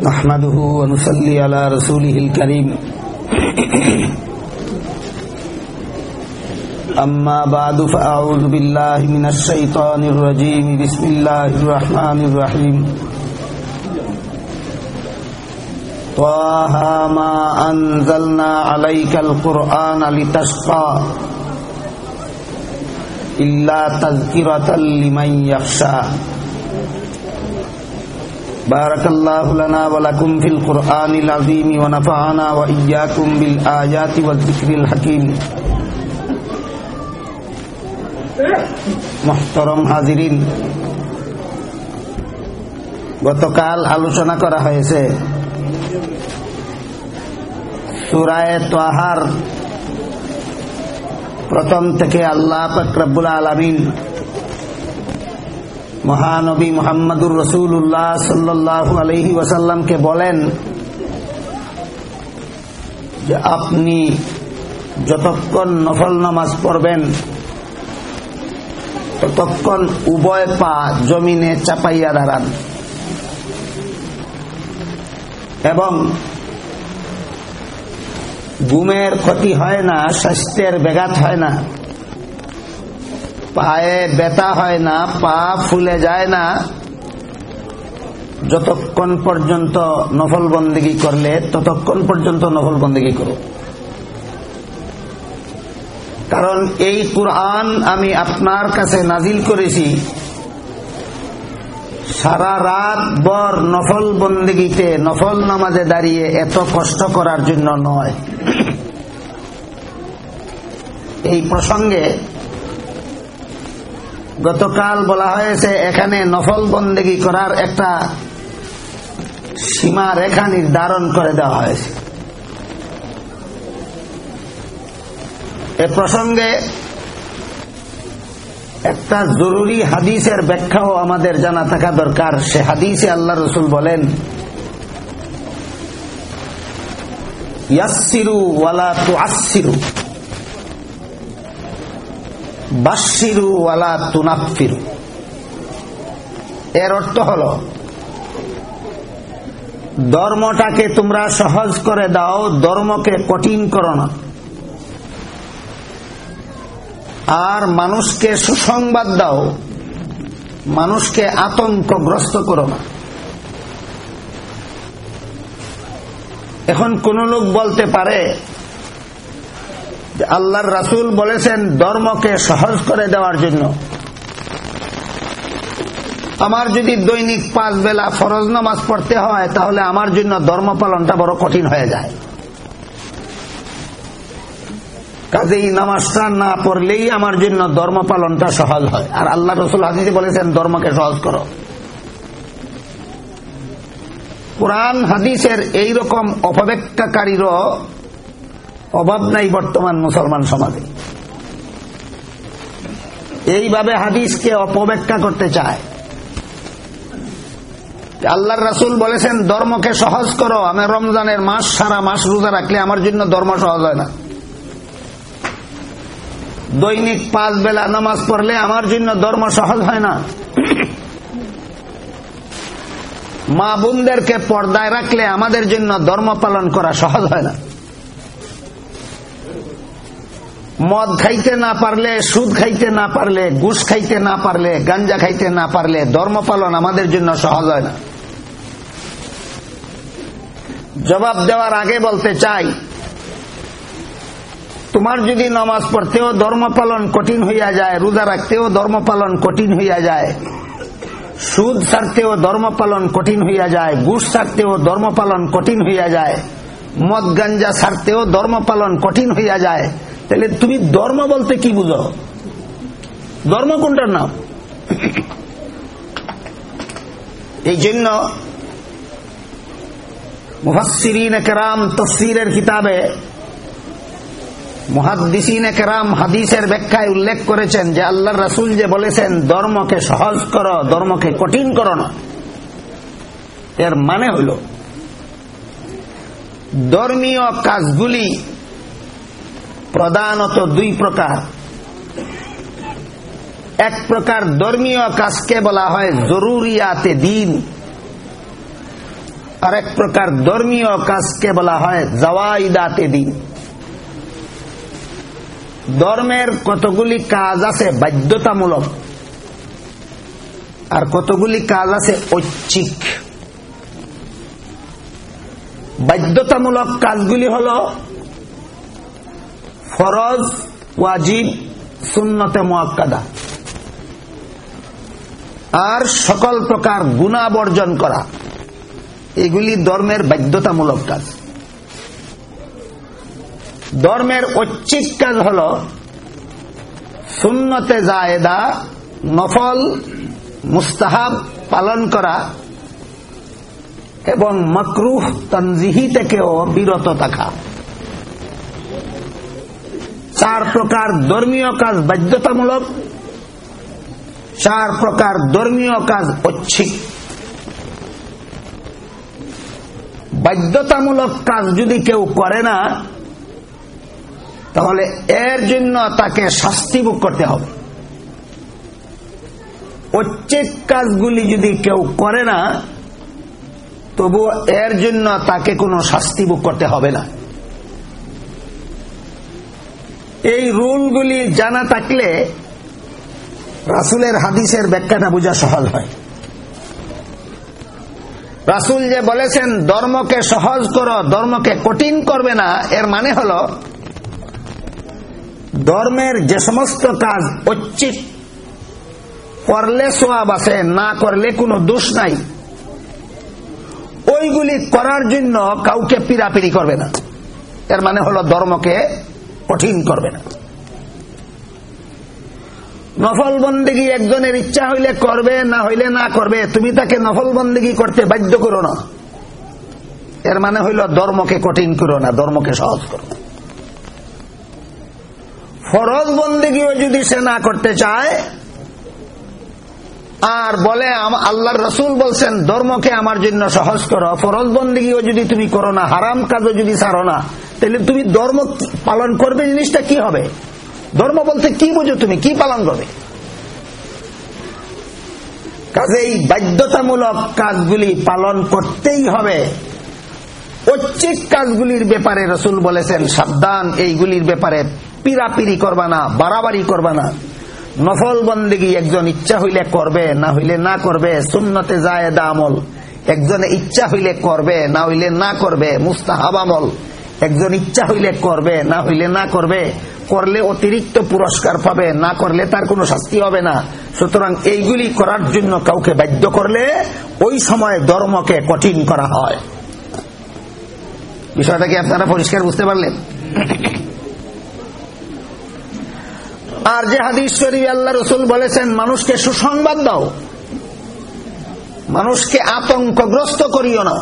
نحمده ونصلي على رسوله الكريم. أما بعد، فأعوذ بالله من الشيطان الرجيم. بسم الله الرحمن الرحيم. طه، ما أنزلنا عليك القرآن لتشقى إلا تذكرة لمن يخشى. بارك الله لنا ولكم في القرآن العظيم ونفعنا وإياكم بالآيات والذكر الحكيم محترم হাজিরিন গতকাল আলোচনা করা হয়েছে সুরায় তোহার প্রথম থেকে আল্লাহ ফকরাবুল আলমিন মহানবী মোহাম্মদুর রসুল্লাহ সাল্লাহ আলহি ওয়াসাল্লামকে বলেন যে আপনি যতক্ষণ নফল নামাজ পড়বেন, ততক্ষণ উভয় পা জমিনে চাপাইয়া দাঁড়ান। এবং ঘুমের ক্ষতি হয় না, স্বাস্থ্যের ব্যাঘাত হয় না। পায়ে ব্যথা হয় না, পা ফুলে যায় না। যতক্ষণ পর্যন্ত নফল বন্দেগী করলে, ততক্ষণ পর্যন্ত নফল বন্দেগী করো। কারণ এই কুরআন আমি আপনার কাছে নাজিল করেছি, সারা রাত বর নফল বন্দেগীতে নফল নামাজে দাঁড়িয়ে এত কষ্ট করার জন্য নয়। এই প্রসঙ্গে গতকাল বলা হয়েছে, এখানে নফল বন্দেগী করার একটা সীমা রেখা নির্ধারণ করে দেওয়া হয়েছে। এ প্রসঙ্গে একটা জরুরি হাদিসের ব্যাখ্যাও আমাদের জানা থাকা দরকার। সে হাদিসে আল্লাহ রসুল বলেন ইয়াসিরু ওয়ালা তু আসিরু বাসিরু এর অর্থ হল, ধর্মটাকে তোমরা সহজ করে দাও, ধর্মকে কঠিন করো না। আর মানুষকে সুসংবাদ দাও, মানুষকে আতঙ্কগ্রস্ত করো না। এখন কোন লোক বলতে পারে আল্লাহর রাসুল বলেছেন, ধর্মকে সহজ করে দেওয়ার জন্য। আমার যদি দৈনিক পাঁচ বেলা ফরজ নামাজ পড়তে হয়, তাহলে আমার জন্য ধর্ম পালনটা বড় কঠিন হয়ে যায়। কাজেই নামাজটা না পড়লেই আমার জন্য ধর্ম পালনটা সহজ হয়। আর আল্লাহ রসুল হাজিজি বলেছেন, ধর্মকে সহজ করো। কোরআন হাদিসের এইরকম অপব্যাখ্যাকারীরও অভাব নাই বর্তমান মুসলমান সমাজে। এইভাবে হাদিসকে অপব্যাখ্যা করতে চায়। আল্লাহর রাসুল বলেছেন, ধর্মকে সহজ করো, আমি রমজানের মাস সারা মাস রোজা রাখলে আমার জন্য ধর্ম সহজ হয় না। দৈনিক পাঁচ বেলা নামাজ পড়লে আমার জন্য ধর্ম সহজ হয় না। মা বোনদেরকে পর্দায় রাখলে আমাদের জন্য ধর্ম পালন করা সহজ হয় না। মদ খাইতে না পারলে, সুদ খাইতে না পারলে, ঘুষ খাইতে না পারলে, গাঞ্জা খাইতে না পারলে, ধর্ম পালন আমাদের জন্য সহজ হয় না। জবাব দেওয়ার আগে বলতে চাই, তোমার যদি নামাজ পড়তেও ধর্ম পালন কঠিন হইয়া যায়, রোজা রাখতেও ধর্ম পালন কঠিন হইয়া যায়, সুদ ছাড়তেও ধর্ম পালন কঠিন হইয়া যায়, ঘুষ ছাড়তেও ধর্ম পালন কঠিন হইয়া যায়, মদ গাঞ্জা ছাড়তেও ধর্ম পালন কঠিন হইয়া যায় তাহলে তুমি ধর্ম বলতে কি বুঝো? ধর্ম কোনটার নাম? এই জন্য মুহাসিরিন কেরাম কিতাবে মহাদিসিন কেরাম হাদিসের ব্যাখ্যায় উল্লেখ করেছেন যে আল্লাহ রাসুল যে বলেছেন, ধর্মকে সহজ করো, ধর্মকে কঠিন করো না। এর মানে হইল ধর্মীয় কাজগুলি প্রধানত দুই প্রকার। এক প্রকার ধর্মীয় কাজকে বলা হয় জরুরিয়াতে দিন। আর এক প্রকার ধর্মীয় কাজকে বলা হয় জওয়াইদাতে দিন। ধর্মের কতগুলি কাজ আছে বাধ্যতামূলক, আর কতগুলি কাজ আছে ঐচ্ছিক। বাধ্যতামূলক কাজগুলি হল ফরজ, ওয়াজিব, সুন্নতে মোয়াক্কাদা। আর সকল প্রকার গুণা বর্জন করা, এগুলি ধর্মের বাধ্যতামূলক কাজ। ধর্মের ঐচ্ছিক কাজ হল সুন্নতে জায়দা, নফল, মুস্তাহাব পালন করা এবং মকরুহ, তনজিহি থেকেও বিরত থাকা। চার প্রকার ধর্মীয় কাজ বাধ্যতামূলক, চার প্রকার ধর্মীয় কাজ ঐচ্ছিক। বাধ্যতামূলক কাজ যদি কেউ করে না, তাহলে এর জন্য তাকে শাস্তি ভোগ করতে হবে। ঐচ্ছিক কাজগুলি যদি কেউ করে না তবু এর জন্য তাকে কোনো শাস্তি ভোগ করতে হবে না। এই রুলগুলি জানা থাকলে রাসুলের হাদিসের ব্যাখ্যাটা বোঝা সহজ হয়। রাসুল যে বলেছেন, ধর্মকে সহজ করো, ধর্মকে কঠিন করবে না। এর মানে হল, ধর্মের যে সমস্ত কাজ ঐচ্ছিক, করলে সোয়াব আছে, না করলে কোনো দোষ নাই। ওইগুলি করার জন্য কাউকে পিরাপিরি করবে না। এর মানে হলো, ধর্মকে কঠিন করবে না। নফল বন্দিগি একজনের ইচ্ছা হইলে করবে, না হইলে না করবে, তুমি তাকে নফল বন্দিগি করতে বাধ্য করো না। এর মানে হইল ধর্মকে কঠিন করো না, ধর্মকে সহজ করো। ফরজ বন্দিগিও যদি সে না করতে চায় আর বলে আল্লাহর রসুল বলছেন, ধর্মকে আমার জন্য সহজ করো। ফরজ বন্দিগিও যদি তুমি করো না, হারাম কাজও যদি ছাড়ো না, তাহলে তুমি ধর্ম পালন করবে? জিনিসটা কি হবে? ধর্ম বলতে কি বুঝো তুমি? কি পালন করবে? কাজেই বাধ্যতামূলক কাজগুলি পালন করতেই হবে। ঐচ্ছিক কাজগুলির ব্যাপারে রসুল বলেছেন, সাবধান, এইগুলির ব্যাপারে পিরাপিরি করবা না, বাড়াবাড়ি করবা না। নফল বন্দিগি একজন ইচ্ছা হইলে করবে, না হইলে না করবে, সুন্নতে জায়দা আমল। একজনে ইচ্ছা হইলে করবে, না হইলে না করবে, মুস্তাহাব আমল। একজন ইচ্ছা হইলে করবে, না হইলে না করবে, করলে অতিরিক্ত পুরস্কার পাবে, না করলে তার কোনো শাস্তি হবে না। সুতরাং এইগুলি করার জন্য কাউকে বাধ্য করলে ওই সময় ধর্মকে কঠিন করা হয়। বিষয়টা কি আপনারা পরিষ্কার বুঝতে পারলেন? আর যে হাদিস শরীফ আল্লাহ রসুল বলেছেন, মানুষকে সুসংবাদ দাও। মানুষকে আতঙ্কগ্রস্ত করিও না।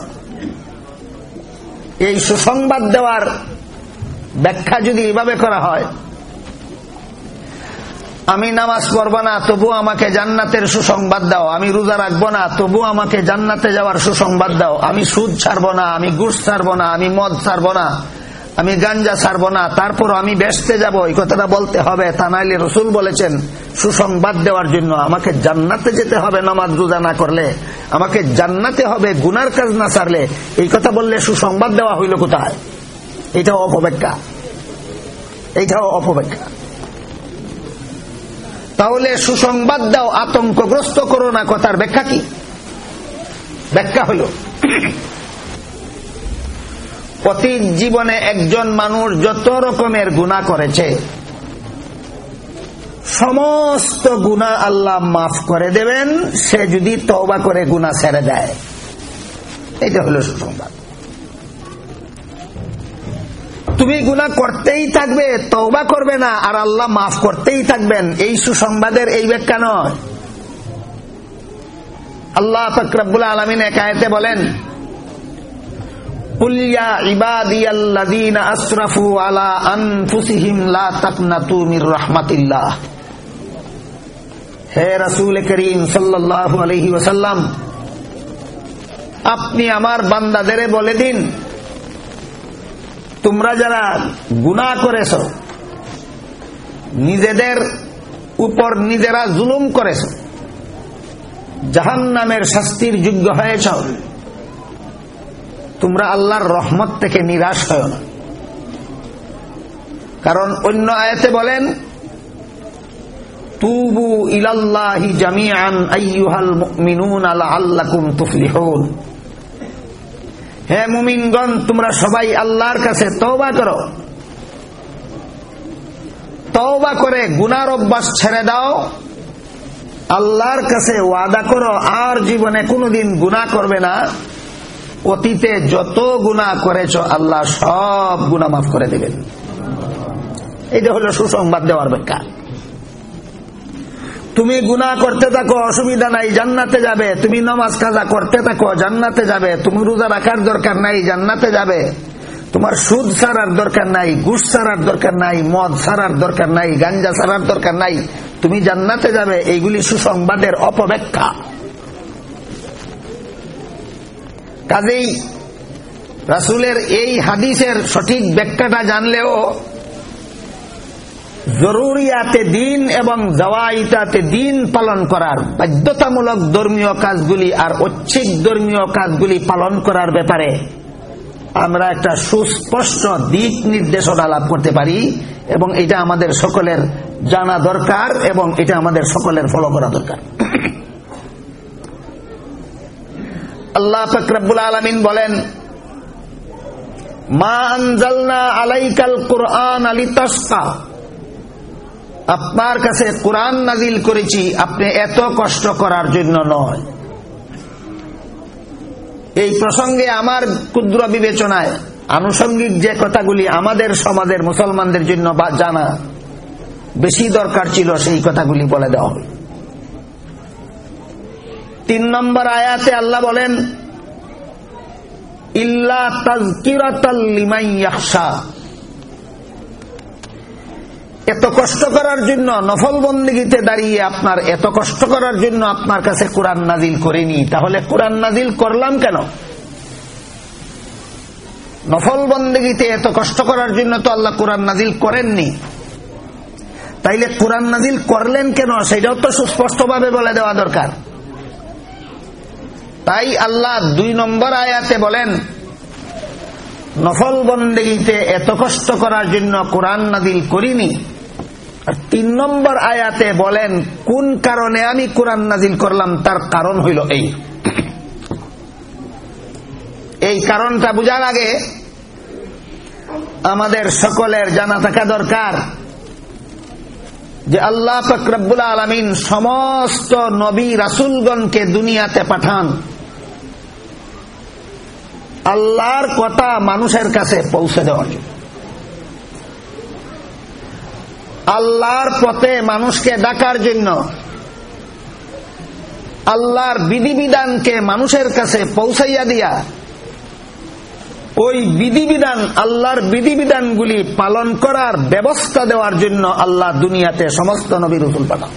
এই সুসংবাদ দেওয়ার ব্যাখ্যা যদি এভাবে করা হয়, আমি নামাজ পড়ব না, তবু আমাকে জান্নাতের সুসংবাদ দাও। আমি রোজা রাখব না, তবু আমাকে জান্নাতে যাওয়ার সুসংবাদ দাও। আমি সুদ ছাড়ব না, আমি গুড় ছাড়ব না, আমি মদ ছাড়ব না। আমি গাঞ্জা ছাড়ব না তারপর আমি ব্যস্তে যাব, এই কথাটা বলতে হবে। তা নাইলে রসুল বলেছেন, সুসংবাদ দেওয়ার জন্য আমাকে জান্নাতে যেতে হবে নামাজ রোজা না করলে। আমাকে জান্নাতে হবে গুনার কাজ না ছাড়লে। এই কথা বললে সুসংবাদ দেওয়া হইল কোথায়? এটাও অপব্যাখ্যা। এইটাও অপব্যাখ্যা। তাহলে সুসংবাদ দাও, আতঙ্কগ্রস্ত করো না, কথার ব্যাখ্যা কি? ব্যাখ্যা হইল। অতীত জীবনে একজন মানুষ যত রকমের গুণা করেছে, সমস্ত গুণা আল্লাহ মাফ করে দেবেন, সে যদি তওবা করে গুণা ছেড়ে দেয়। এটা হলো সুসংবাদ। তুমি গুণা করতেই থাকবে, তওবা করবে না, আর আল্লাহ মাফ করতেই থাকবেন। এই সুসংবাদের এই ব্যাখ্যা নয়। আল্লাহ ফকরাবুল আলমিন একায়তে বলেন আপনি আমার বান্দাদের বলে দিন, তোমরা যারা গুণা করেছ, নিজেদের উপর নিজেরা জুলুম করেছ জাহান নামের শাস্তির যোগ্য হয়েছ। তোমরা আল্লাহর রহমত থেকে নিরাশ হয় না কারণ অন্য আয়াতে বলেন, তুবু ইলাল্লাহি জামিআন আইয়ুহাল মুমিনুন লাআল্লাকুম তুফলিহুন। হে মুমিনগণ, তোমরা সবাই আল্লাহর কাছে তওবা করো। তওবা করে গুনার অভ্যাস ছেড়ে দাও। আল্লাহর কাছে ওয়াদা করো, আর জীবনে কোনোদিন গুনাহ করবে না। অতীতে যত গুনাহ করেছ, আল্লাহ সব গুনাহ মাফ করে দেবেন। এটা হলো সুসংবাদ দেওয়ার ব্যাখ্যা। তুমি গুণা করতে থাকো, অসুবিধা নাই, জান্নাতে যাবে। তুমি নমাজ কাজা করতে থাকো, জান্নাতে যাবে। তুমি রোজা রাখার দরকার নাই, জান্নাতে যাবে। তোমার সুদ সারার দরকার নাই, ঘুষ সারার দরকার নাই, মদ সারার দরকার নাই, গাঞ্জা সারার দরকার নাই। তুমি জান্নাতে যাবে, এইগুলি সুসংবাদের অপব্যাখ্যা। কাজেই রাসুলের এই হাদিসের সঠিক ব্যাখ্যাটা জানলেও জরুরিয়াতে দিন এবং জওয়াইতাতে দিন পালন করার বাধ্যতামূলক ধর্মীয় কাজগুলি আর ঐচ্ছিক ধর্মীয় কাজগুলি পালন করার ব্যাপারে আমরা একটা সুস্পষ্ট দিক নির্দেশনা লাভ করতে পারি এবং এটা আমাদের সকলের জানা দরকার এবং এটা আমাদের সকলের ফলো করা দরকার। আল্লাহ ফকরাবুল আলমিন বলেন আপনার কাছে কোরআন নাজিল করেছি, আপনি এত কষ্ট করার জন্য নয়। এই প্রসঙ্গে আমার ক্ষুদ্র বিবেচনায় আনুষঙ্গিক যে কথাগুলি আমাদের সমাজের মুসলমানদের জন্য জানা, বেশি দরকার ছিল সেই কথাগুলি বলে দেওয়া হবে তিন নম্বর আয়াতে আল্লাহ বলেন, ইল্লা এত কষ্ট করার জন্য, নফল বন্দীগীতে দাঁড়িয়ে আপনার এত কষ্ট করার জন্য আপনার কাছে কোরআন নাজিল করিনি। তাহলে কোরআন নাজিল করলাম কেন? নফল বন্দীগীতে এত কষ্ট করার জন্য তো আল্লাহ কোরআন নাজিল করেননি। তাইলে কোরআন নাজিল করলেন কেন? সেটাও তো সুস্পষ্টভাবে বলে দেওয়া দরকার। তাই আল্লাহ দুই নম্বর আয়াতে বলেন, নফল বন্দেগীতে এত কষ্ট করার জন্য কোরআন নাদিল করিনি। আর তিন নম্বর আয়াতে বলেন, কোন কারণে আমি কোরআন নাজিল করলাম তার কারণ হইল এই। এই কারণটা বুঝার আগে আমাদের সকলের জানা থাকা দরকার যে আল্লাহ ফকরবুল আলমিন সমস্ত নবী রাসুলগণকে দুনিয়াতে পাঠান। আল্লাহর কথা মানুষের কাছে পৌঁছে দেওয়ার জন্য আল্লাহর পথে মানুষকে ডাকার জন্য, আল্লাহর বিধিবিধানকে মানুষের কাছে পৌঁছাইয়া দিয়া, ওই বিধিবিধান, আল্লাহর বিধিবিধানগুলি পালন করার ব্যবস্থা দেওয়ার জন্য আল্লাহ দুনিয়াতে সমস্ত নবীর রসুল পাঠান।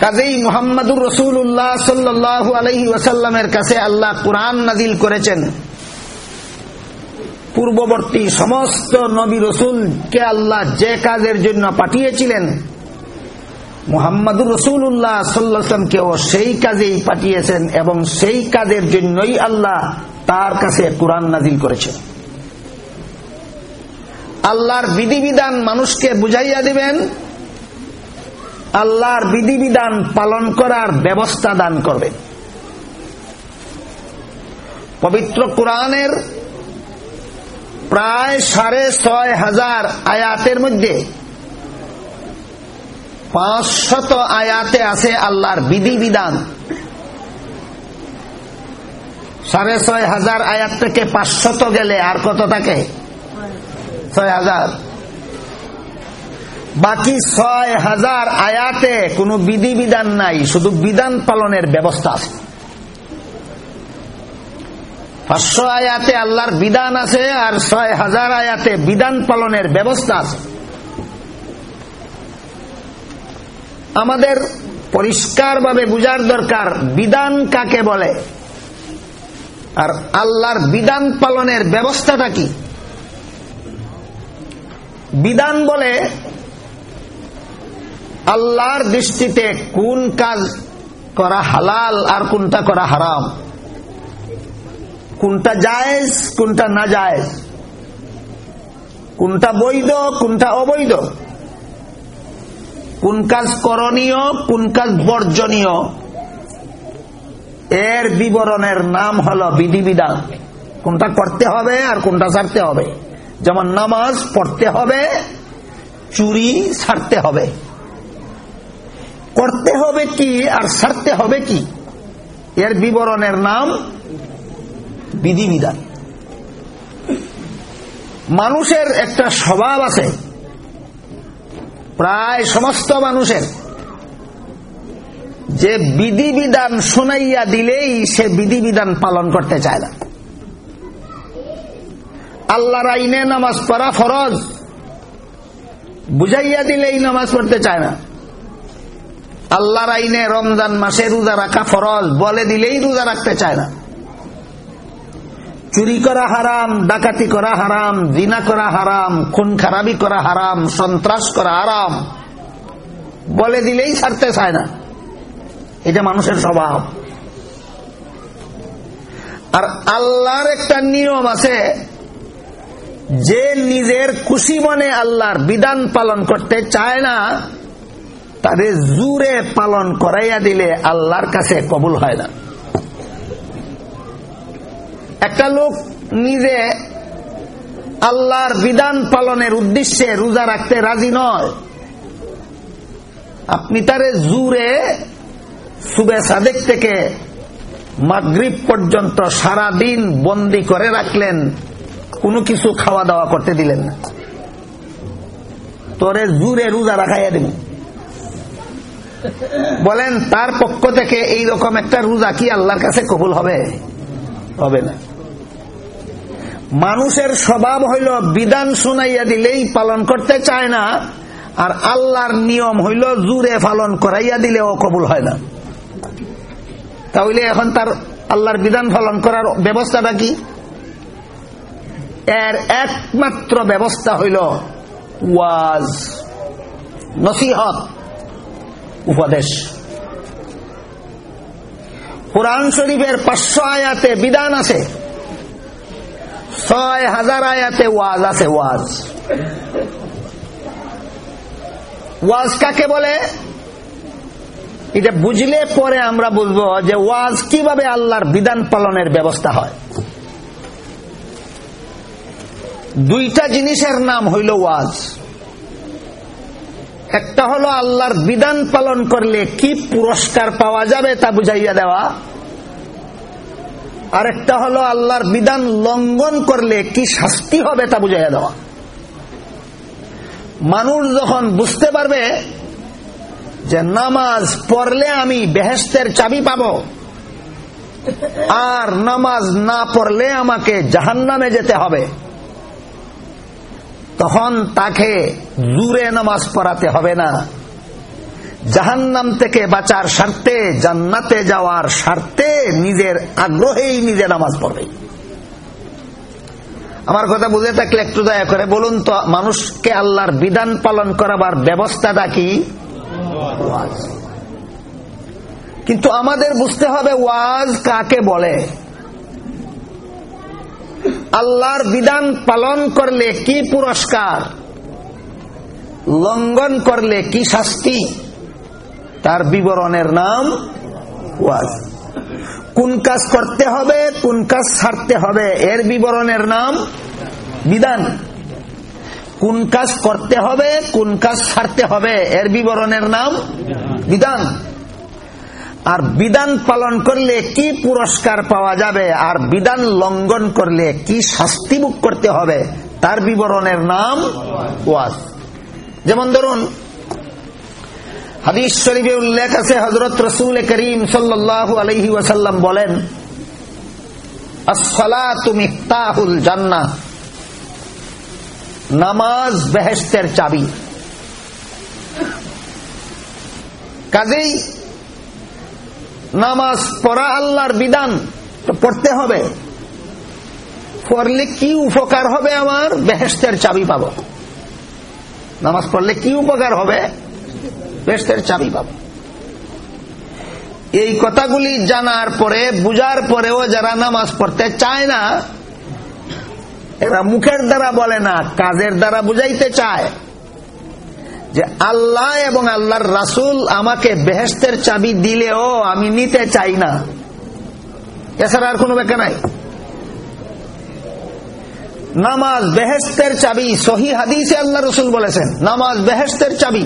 কাজেই মোহাম্মদুর রসুল্লাহ সাল্লু আলহি ওয়াসাল্লামের কাছে আল্লাহ কোরআন নাজিল করেছেন। পূর্ববর্তী সমস্ত নবী রসুলকে আল্লাহ যে কাজের জন্য পাঠিয়েছিলেন, মোহাম্মদুর রসুল্লাহ সাল্লামকেও সেই কাজেই পাঠিয়েছেন এবং সেই কাজের জন্যই আল্লাহ তার কাছে কোরআন নাজিল করেছেন। আল্লাহর বিধিবিধান মানুষকে বুঝাইয়া দিবেন আল্লাহর বিধিবিধান পালন করার ব্যবস্থা দান করবেন পবিত্র কোরআনের প্রায় সাড়ে ছয় হাজার আয়াতের মধ্যে পাঁচশত আয়াতে আছে আল্লাহর বিধিবিধান। সাড়ে ছয় হাজার আয়াত থেকে পাঁচশত গেলে আর কত থাকে? ছয় হাজার। বাকি ছয় হাজার আয়াতে কোনো বিধিবিধান নাই, শুধু বিধান পালনের ব্যবস্থা আছে। পাঁচশো আয়াতে আল্লাহর বিধান আছে আর ছয় হাজার আয়াতে বিধান পালনের ব্যবস্থা আছে। আমাদের পরিষ্কারভাবে বুঝার দরকার, বিধান কাকে বলে? আর আল্লাহর বিধান পালনের ব্যবস্থাটা কি? বিধান বলে আল্লাহর দৃষ্টিতে কোন কাজ করা হালাল আর কোনটা করা হারাম? কোনটা জায়েজ, কোনটা না জায়েজ? কোনটা বৈধ, কোনটা অবৈধ? কোন কাজ করণীয়, কোন কাজ বর্জনীয়? এর বিবরণের নাম হল বিধিবিধান। কোনটা করতে হবে আর কোনটা ছাড়তে হবে। যেমন নামাজ পড়তে হবে, চুরি ছাড়তে হবে। করতে হবে কি আর সারতে হবে কি? এর বিবরণের নাম বিধিবিধান। মানুষের একটা স্বভাব আছে। প্রায় সমস্ত মানুষের। যে বিধিবিধান শোনাইয়া দিলেই সে বিধিবিধান পালন করতে চায় না। আল্লাহর আইনে নামাজ পড়া ফরজ। বুঝাইয়া দিলেই নামাজ পড়তে চায় না। আল্লাহর আইনে রমজান মাসে রোজা রাখা ফরজ, বলে দিলেই রোজা রাখতে চায় না। চুরি করা হারাম, ডাকাতি করা হারাম, জিনা করা হারাম, খুন খারাপি করা হারাম, সন্ত্রাস করা হারাম, বলে দিলেই ছাড়তে চায় না। এটা মানুষের স্বভাব। আর আল্লাহর একটা নিয়ম আছে, যে নিজের খুশি মনে আল্লাহর বিধান পালন করতে চায় না তারে জুরে পালন করাইয়া দিলে আল্লাহর কাছে কবুল হয় না। একটা লোক নিজে আল্লাহর বিধান পালনের উদ্দেশ্যে রোজা রাখতে রাজি নয়। আপনি তারে জুরে সুবে সাদেক থেকে মাগরীব পর্যন্ত সারা দিন বন্দি করে রাখলেন, কোনো কিছু খাওয়া দাওয়া করতে দিলেন না। তোরে জুরে রোজা রাখাইয়া দেবেন বলেন, তার পক্ষ থেকে এই রকম একটা রোজা কি আল্লাহর কাছে কবুল হবে? হবে না। মানুষের স্বভাব হইল, বিধান শুনাইয়া দিলেই পালন করতে চায় না, আর আল্লাহর নিয়ম হইল জুরে পালন করাইয়া দিলেও কবুল হয় না। তাহলে এখন তার আল্লাহর বিধান পালন করার ব্যবস্থাটা কি? এর একমাত্র ব্যবস্থা হইল ওয়াজ, নসিহত। উপদেশ। কোরআন শরীফের পাঁচশো আয়াতে বিধান আছে। ছয় হাজার আয়াতে ওয়াজ আছে, ওয়াজ। ওয়াজ কাকে বলে? এটা বুঝলে পরে আমরা বুঝব যে ওয়াজ কীভাবে আল্লাহর বিধান পালনের ব্যবস্থা হয়। দুইটা জিনিসের নাম হইল ওয়াজ। একটা হলো আল্লাহর বিধান পালন করলে কি পুরস্কার পাওয়া যাবে তা বুঝাইয়া দেওয়া। আর একটা হলো আল্লাহর বিধান লঙ্ঘন করলে কি শাস্তি হবে তা বুঝাইয়া দেওয়া। মানুষ যখন বুঝতে পারবে যে নামাজ পড়লে আমি বেহেস্তের চাবি পাব, আর নামাজ না পড়লে আমাকে জাহান্নামে যেতে হবে। তখন তাকে জুরে নামাজ পড়াতে হবে না। জাহান্নাম থেকে বাঁচার স্বার্থে, জান্নাতে যাওয়ার স্বার্থে নিজের আগ্রহেই নিজে নামাজ পড়বে। আমার কথা বুঝে থাকলে একটু দয়া করে বলুন তো, মানুষকে আল্লাহর বিধান পালন করাবার ব্যবস্থাটা কি? কিন্তু আমাদের বুঝতে হবে ওয়াজ কাকে বলে। আল্লাহর বিধান পালন করলে কি পুরস্কার? লঙ্ঘন করলে কি শাস্তি? তার বিবরণের নাম ওয়াজ। কোন কাজ করতে হবে, কোন কাজ ছাড়তে হবে, এর বিবরণের নাম বিধান। কোন কাজ করতে হবে, কোন কাজ ছাড়তে হবে, এর বিবরণের নাম বিধান। আর বিধান পালন করলে কি পুরস্কার পাওয়া যাবে? আর বিধান লঙ্ঘন করলে কি শাস্তি মুখ করতে হবে? তার বিবরণের নাম ওয়াজ। যেমন ধরুন, হাদিস শরীফে উল্লেখ আছে হজরত রসুল করিম সাল্লাহ আলহি ওয়াসাল্লাম বলেন জান্না নামাজ বেহেস্তের চাবি। কাজেই নামাজ পড়া আল্লাহর বিধান পড়তে হবে। পড়লে কি উপকার হবে আমার? বেহেস্তের চাবি পাব। নামাজ পড়লে কি উপকার হবে? বেহেস্তের চাবি পাবে। এই কথাগুলি জানার পরে, বুঝার পরেও যারা নামাজ পড়তে চায় না, এরা মুখের দ্বারা বলে না, কাজের দ্বারা বুঝাইতে চায়। যে আল্লাহ এবং আল্লাহর রাসুল আমাকে বেহেস্তের চাবি দিলেও আমি নিতে চাই না। এছাড়া আর কোনো ব্যাখ্যা নাই। নামাজ বেহেস্তের চাবি, সহি হাদিসে আল্লাহ রসুল বলেছেন, নামাজ বেহেস্তের চাবি।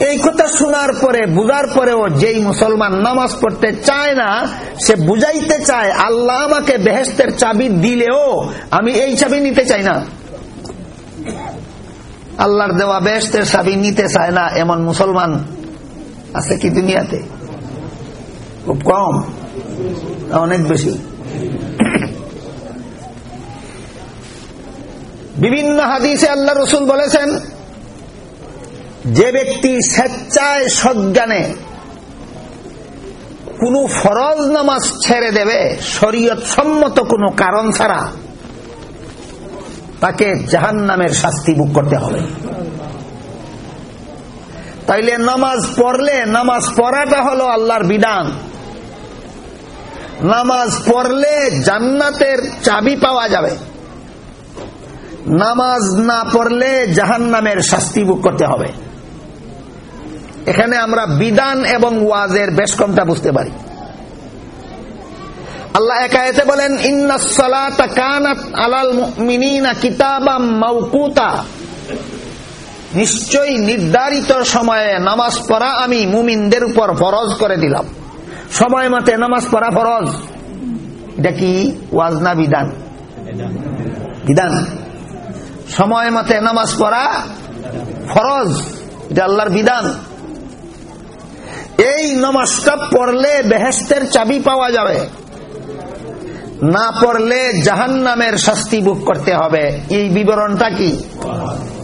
এই কথা শোনার পরে, বুঝার পরেও যেই মুসলমান নামাজ পড়তে চায় না, সে বুঝাইতে চায়, আল্লাহ আমাকে বেহেস্তের চাবি দিলেও আমি এই চাবি নিতে চাই না। আল্লাহর দেওয়া বেহেস্তের চাবি নিতে চায় না, এমন মুসলমান আছে কি দুনিয়াতে? খুব কম অনেক বেশি। বিভিন্ন হাদিসে আল্লাহ রসুল বলেছেন, যে ব্যক্তি স্বেচ্ছায় সজ্ঞানে কোন ফরজ নামাজ ছেড়ে দেবে শরীয়ত সম্মত কোন কারণ ছাড়া তাকে জাহান নামের শাস্তি বুক করতে হবে। তাইলে নামাজ পড়লে, নামাজ পড়াটা হলো আল্লাহর বিধান। নামাজ পড়লে জান্নাতের চাবি পাওয়া যাবে। নামাজ না পড়লে জাহান নামের শাস্তি বুক করতে হবে। এখানে আমরা বিধান এবং ওয়াজের বেশ কমটা বুঝতে পারি। আল্লাহ একায়েতে বলেন আলাল মুমিনিনা কিতাবাম মাউকুতা নিশ্চয়ই নির্ধারিত সময়ে নামাজ পড়া আমি মুমিনদের উপর ফরজ করে দিলাম। সময় মতে নামাজ পড়া ফরজ। এটা কি ওয়াজ না বিধান? বিধান। সময় মতে নামাজ পড়া ফরজ। এটা আল্লাহর বিধান। এই নামাজটা পড়লে বেহেস্তের চাবি পাওয়া যাবে। না পড়লে জাহান নামের শাস্তি বুক করতে হবে। এই বিবরণটা কি?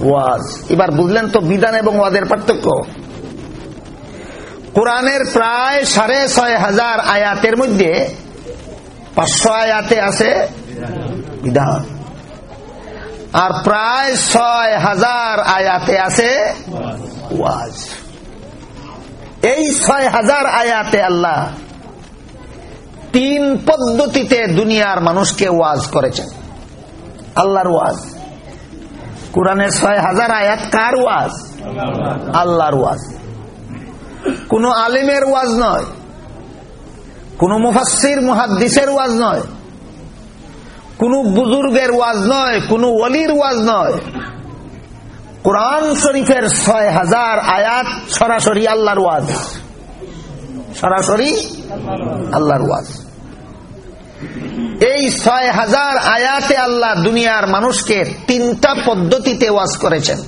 ওয়াজ। এবার বুঝলেন তো বিধান এবং ওয়াজের পার্থক্য? কোরআনের প্রায় সাড়ে ছয় হাজার আয়াতের মধ্যে পাঁচশো আয়াতে আছে বিধান। আর প্রায় ছয় হাজার আয়াতে আছে ওয়াজ। এই ছয় হাজার আয়াতে আল্লাহ তিন পদ্ধতিতে দুনিয়ার মানুষকে ওয়াজ করেছেন। আল্লাহর ওয়াজ। কোরআনের ছয় হাজার আয়াত কার ওয়াজ? আল্লাহর ওয়াজ। কোন আলিমের ওয়াজ নয়। কোন মুফাসির মুহাদ্দিসের ওয়াজ নয়। কোন বুজুর্গের ওয়াজ নয়, কোন অলির ওয়াজ নয়। কোরআন শরীফের ছয় হাজার আয়াত সরাসরি আল্লাহর ওয়াজ। সরাসরি আল্লাহর ওয়াজ। এই ছয় হাজার আয়াতে আল্লাহ দুনিয়ার মানুষকে তিনটা পদ্ধতিতে ওয়াজ করেছেন।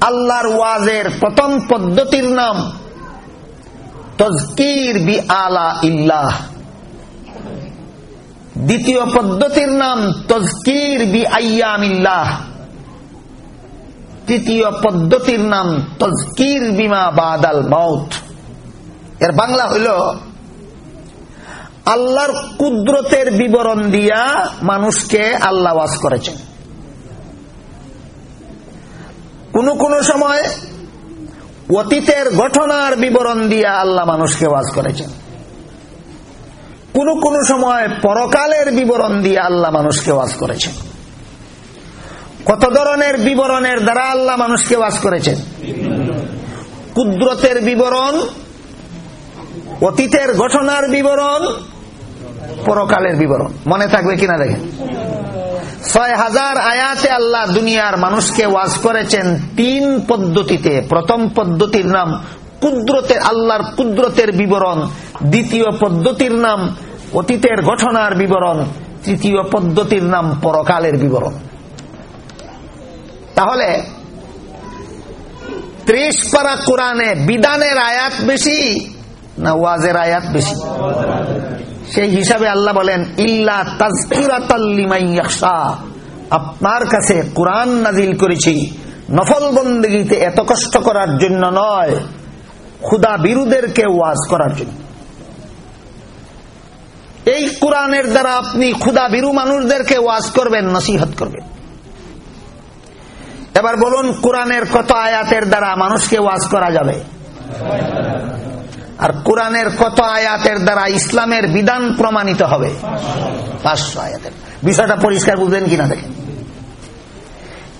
আল্লাহর ওয়াজের প্রথম পদ্ধতির নাম, তজকির বি আলা ইল্লাহ। দ্বিতীয় পদ্ধতির নাম, তজকির বি আয়ামিল্লাহ তৃতীয় পদ্ধতির নাম, তজকির বিমা বাদাল মৌত এর বাংলা হইল আল্লাহর কুদরতের বিবরণ দিয়া মানুষকে আল্লাহ ওয়াজ করেছেন। কোন কোন সময় অতীতের ঘটনার বিবরণ দিয়া আল্লাহ মানুষকে ওয়াজ করেছেন। কোন কোন সময় পরকালের বিবরণ দিয়ে আল্লাহ মানুষকে ওয়াজ করেছেন। কত ধরনের বিবরণের দ্বারা আল্লাহ মানুষকে ওয়াজ করেছেন? কুদরতের বিবরণ, অতীতের ঘটনার বিবরণ পরকালের বিবরণ। মনে থাকবে কিনা দেখেন? ছয় হাজার আয়াতে আল্লাহ দুনিয়ার মানুষকে ওয়াজ করেছেন তিন পদ্ধতিতে। প্রথম পদ্ধতির নাম কুদরতের, আল্লাহর কুদরতের বিবরণ। দ্বিতীয় পদ্ধতির নাম অতীতের ঘটনার বিবরণ। তৃতীয় পদ্ধতির নাম পরকালের বিবরণ। তাহলে ত্রিশ পারা কোরআনে বিধানের আয়াত বেশি না ওয়াজের আয়াত বেশি? সেই হিসাবে আল্লাহ বলেন, ইল্লা আপনার কাছে কোরআন নাজিল করেছি নফল বন্দীতে এত কষ্ট করার জন্য নয় খুদা বিরুদেরকে ওয়াজ করার জন্য। এই কোরআনের দ্বারা আপনি খুদা বিরু মানুষদেরকে ওয়াজ করবেন, নসিহত করবেন। এবার বলুন, কোরআনের কত আয়াতের দ্বারা মানুষকে ওয়াজ করা যাবে? আর কোরআনের কত আয়াতের দ্বারা ইসলামের বিধান প্রমাণিত হবে? পাঁচশো আয়াতের। বিষয়টা পরিষ্কার বুঝলেন কিনা দেখেন।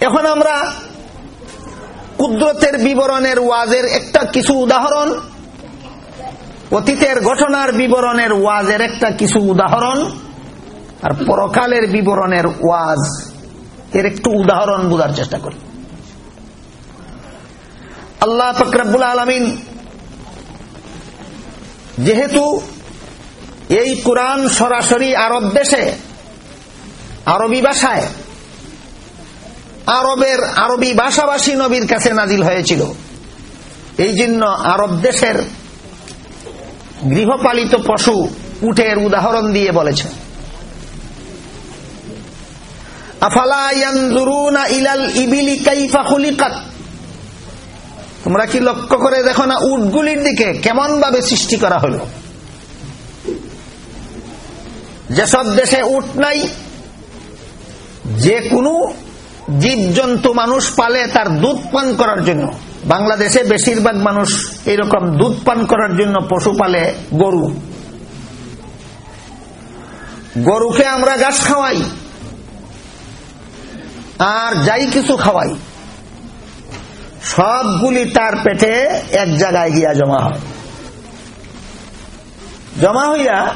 এখন আমরা কুদরতের বিবরণের ওয়াজের একটা কিছু উদাহরণ, অতীতের ঘটনার বিবরণের ওয়াজের একটা কিছু উদাহরণ, আর পরকালের বিবরণের ওয়াজ এর একটু উদাহরণ বোঝার চেষ্টা করি। আল্লাহ ফকরাবুল আলমিন যেহেতু এই কোরআন সরাসরি আরব দেশে, আরবি ভাষায়, আরবের আরবি ভাষাভাষী নবীর কাছে নাজিল হয়েছিল। এই জন্য আরব দেশের গৃহপালিত পশু উটের উদাহরণ দিয়ে বলেছে। ইলাল ইবিলি কাইফা খুলিকাত? তোমরা কি লক্ষ্য করে দেখো না উটগুলির দিকে কেমন ভাবে সৃষ্টি করা হলো? যেসব দেশে উট নাই, যে কোনো জীবজন্তু মানুষ পালে তার দুধ পান করার জন্য। বাংলাদেশে বেশিরভাগ মানুষ এরকম দুধ পান করার জন্য পশু পালে গরু। গরুকে আমরা গাছ খাওয়াই, আর যাই কিছু খাওয়াই। সবগুলি তার পেটে এক জায়গায় গিয়া জমা হয়। জমা হইয়া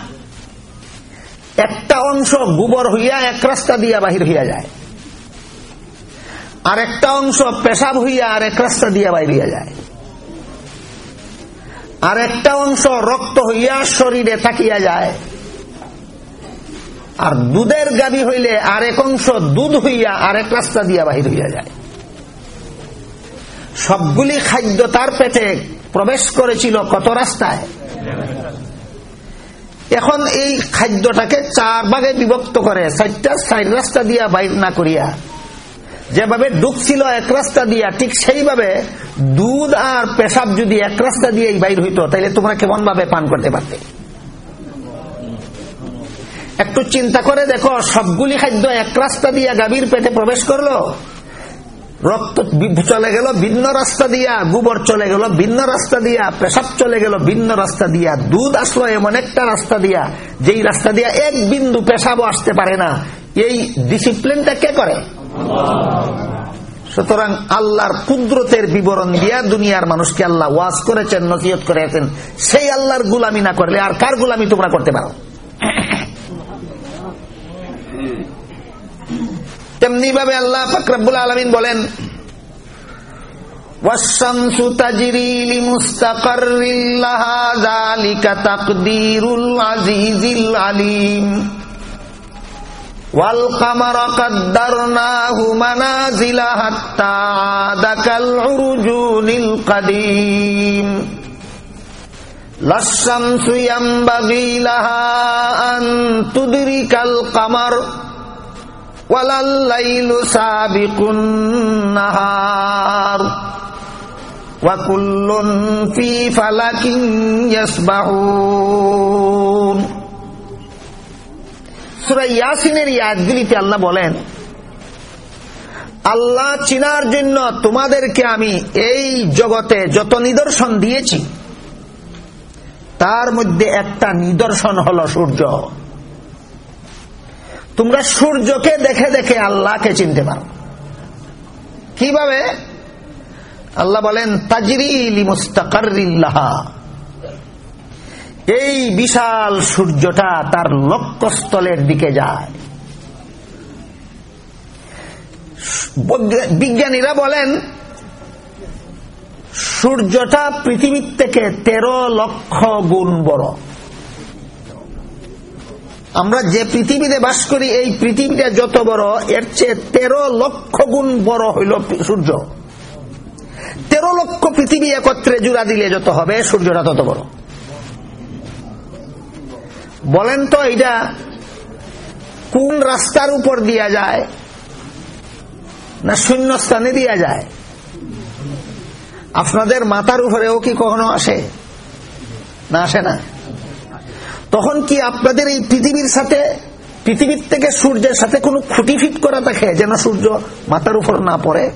একটা অংশ গোবর হইয়া এক রাস্তা দিয়া বাহির হইয়া যায়। আর একটা অংশ পেশাব হইয়া আর এক রাস্তা দিয়া বাহির হইয়া যায়। আর একটা অংশ রক্ত হইয়া শরীরে থাকিয়া যায়। আর দুধের গাবি হইলে আর এক অংশ দুধ হইয়া আর এক রাস্তা দিয়া বাহির হইয়া যায়। সবগুলি খাদ্য তার পেটে প্রবেশ করেছিল কত রাস্তায়? এখন এই খাদ্যটাকে চার ভাগে বিভক্ত করে, চারটা সাইড রাস্তা দিয়া বাইর না করিয়া। যেভাবে ঢুকছিল এক রাস্তা দিয়া, ঠিক সেইভাবে দুধ আর পেশাব যদি এক রাস্তা দিয়ে বাইর হইতো তাহলে তোমরা কেমন ভাবে পান করতে পারতে? একটু চিন্তা করে দেখো, সবগুলি খাদ্য এক রাস্তা দিয়া গাভীর পেটে প্রবেশ করল? রক্ত চলে গেল, ভিন্ন রাস্তা দিয়া। গোবর চলে গেল, ভিন্ন রাস্তা দিয়া। পেশাব চলে গেল, ভিন্ন রাস্তা দিয়া। দুধ আসলো এমন একটা রাস্তা দিয়া, যেই রাস্তা দিয়া এক বিন্দু পেশাবও আসতে পারে না। এই ডিসিপ্লিনটা কে করে? সুতরাং আল্লাহর কুদরতের বিবরণ দিয়া দুনিয়ার মানুষকে আল্লাহ ওয়াজ করেছেন, নসিহত করেছেন। সেই আল্লাহর গুলামি না করলে আর কার গুলামি তোমরা করতে পারো? তেমনি ভাবে আল্লাহ ফকরাবুল আলমিন বলেন والشمس تجري لمستقر لها ذلك تقدير العزيز العليم والقمر قدرناه منازل حتى عاد كالعرجون القديم لا الشمس ينبغي لها أن تدرك القمر ولا الليل سابق النهار وكل في فلك يسبحون সুরা ইয়াসিনের ইয়াদগুলিতে আল্লাহ বলেন আল্লাহ চিনার জন্য তোমাদেরকে আমি এই জগতে যত নিদর্শন দিয়েছি তার মধ্যে একটা নিদর্শন হল সূর্য তোমরা সূর্যকে দেখে দেখে আল্লাহকে চিনতে পারো। কীভাবে? আল্লাহ বলেন তাজরিলি মুস্তাকারিল্লাহ এই বিশাল সূর্যটা তার লক্ষ্যস্থলের দিকে যায়। বিজ্ঞানীরা বলেন, সূর্যটা পৃথিবীর থেকে তেরো লক্ষ গুণ বড়। আমরা যে পৃথিবীতে বাস করি, এই পৃথিবীটা যত বড়, এর চেয়ে তেরো লক্ষ গুণ বড় হইল সূর্য। তেরো লক্ষ পৃথিবী একত্রে জুড়া দিলে যত হবে, সূর্যটা তত বড়। বলেন তো এটা কোন রাস্তার উপর দিয়া যায় না শূন্য স্থানে দিয়া যায়? আপনাদের মাথার উপরেও কি কখনো আসে? না আসে না? তখন কি আপনাদের এই পৃথিবীর সাথে, পৃথিবীর থেকে সূর্যের সাথে কোনো খুঁটি ফিট করা থাকে যেন সূর্য মাথার উপর না পড়ে?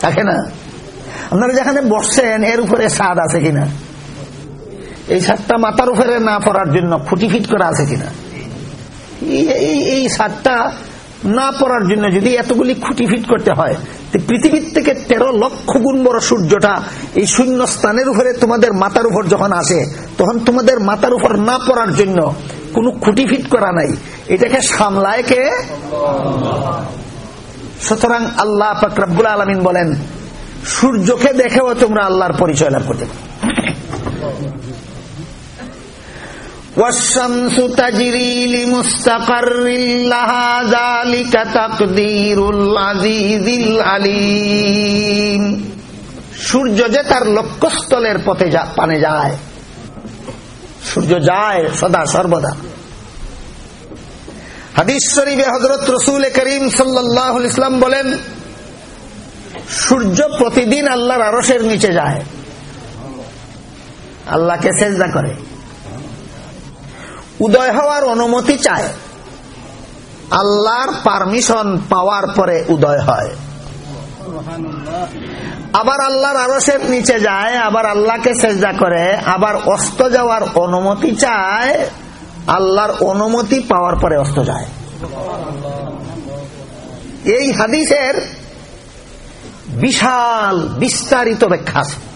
থাকে না? আপনারা যেখানে বসছেন, এর উপরে স্বাদ আছে কিনা? এই সারটা মাথার উপরে না পড়ার জন্য খুঁটি ফিট করা আছে কিনা? এই সারটা না পড়ার জন্য যদি এতগুলি খুঁটি ফিট করতে হয় পৃথিবীর থেকে তেরো লক্ষ গুণ বড় সূর্যটা এই শূন্য স্থানের উপরে তোমাদের মাথার উপর যখন আসে, তখন তোমাদের মাথার উপর না পড়ার জন্য কোনো খুঁটি ফিট করা নাই। এটাকে সামলায় কে? সুতরাং আল্লাহ ফাকরাবুল আলমিন বলেন, সূর্যকে দেখেও তোমরা আল্লাহর পরিচয় লাভ করতে والشمس تجري لمستقر لها ذلك تقدير العزيز العليم সূর্য যে তার লক্ষ্যস্থলের পথে পানে যায় সূর্য যায় সদা সর্বদা হাদিস শরীফে হজরত রসুল করিম সাল্লাহ ইসলাম বলেন সূর্য প্রতিদিন আল্লাহর আরসের নিচে যায় আল্লাহকে সেজদা করে উদয় হওয়ার অনুমতি চায়। আল্লাহর পারমিশন পাওয়ার পরে উদয় হয়। আবার আল্লাহর আরসের নিচে যায়, আবার আল্লাহকে চেষ্টা করে, আবার অস্ত যাওয়ার অনুমতি চায়। আল্লাহর অনুমতি পাওয়ার পরে অস্ত যায়। এই হাদিসের বিশাল, বিস্তারিত ব্যাখ্যা আছে।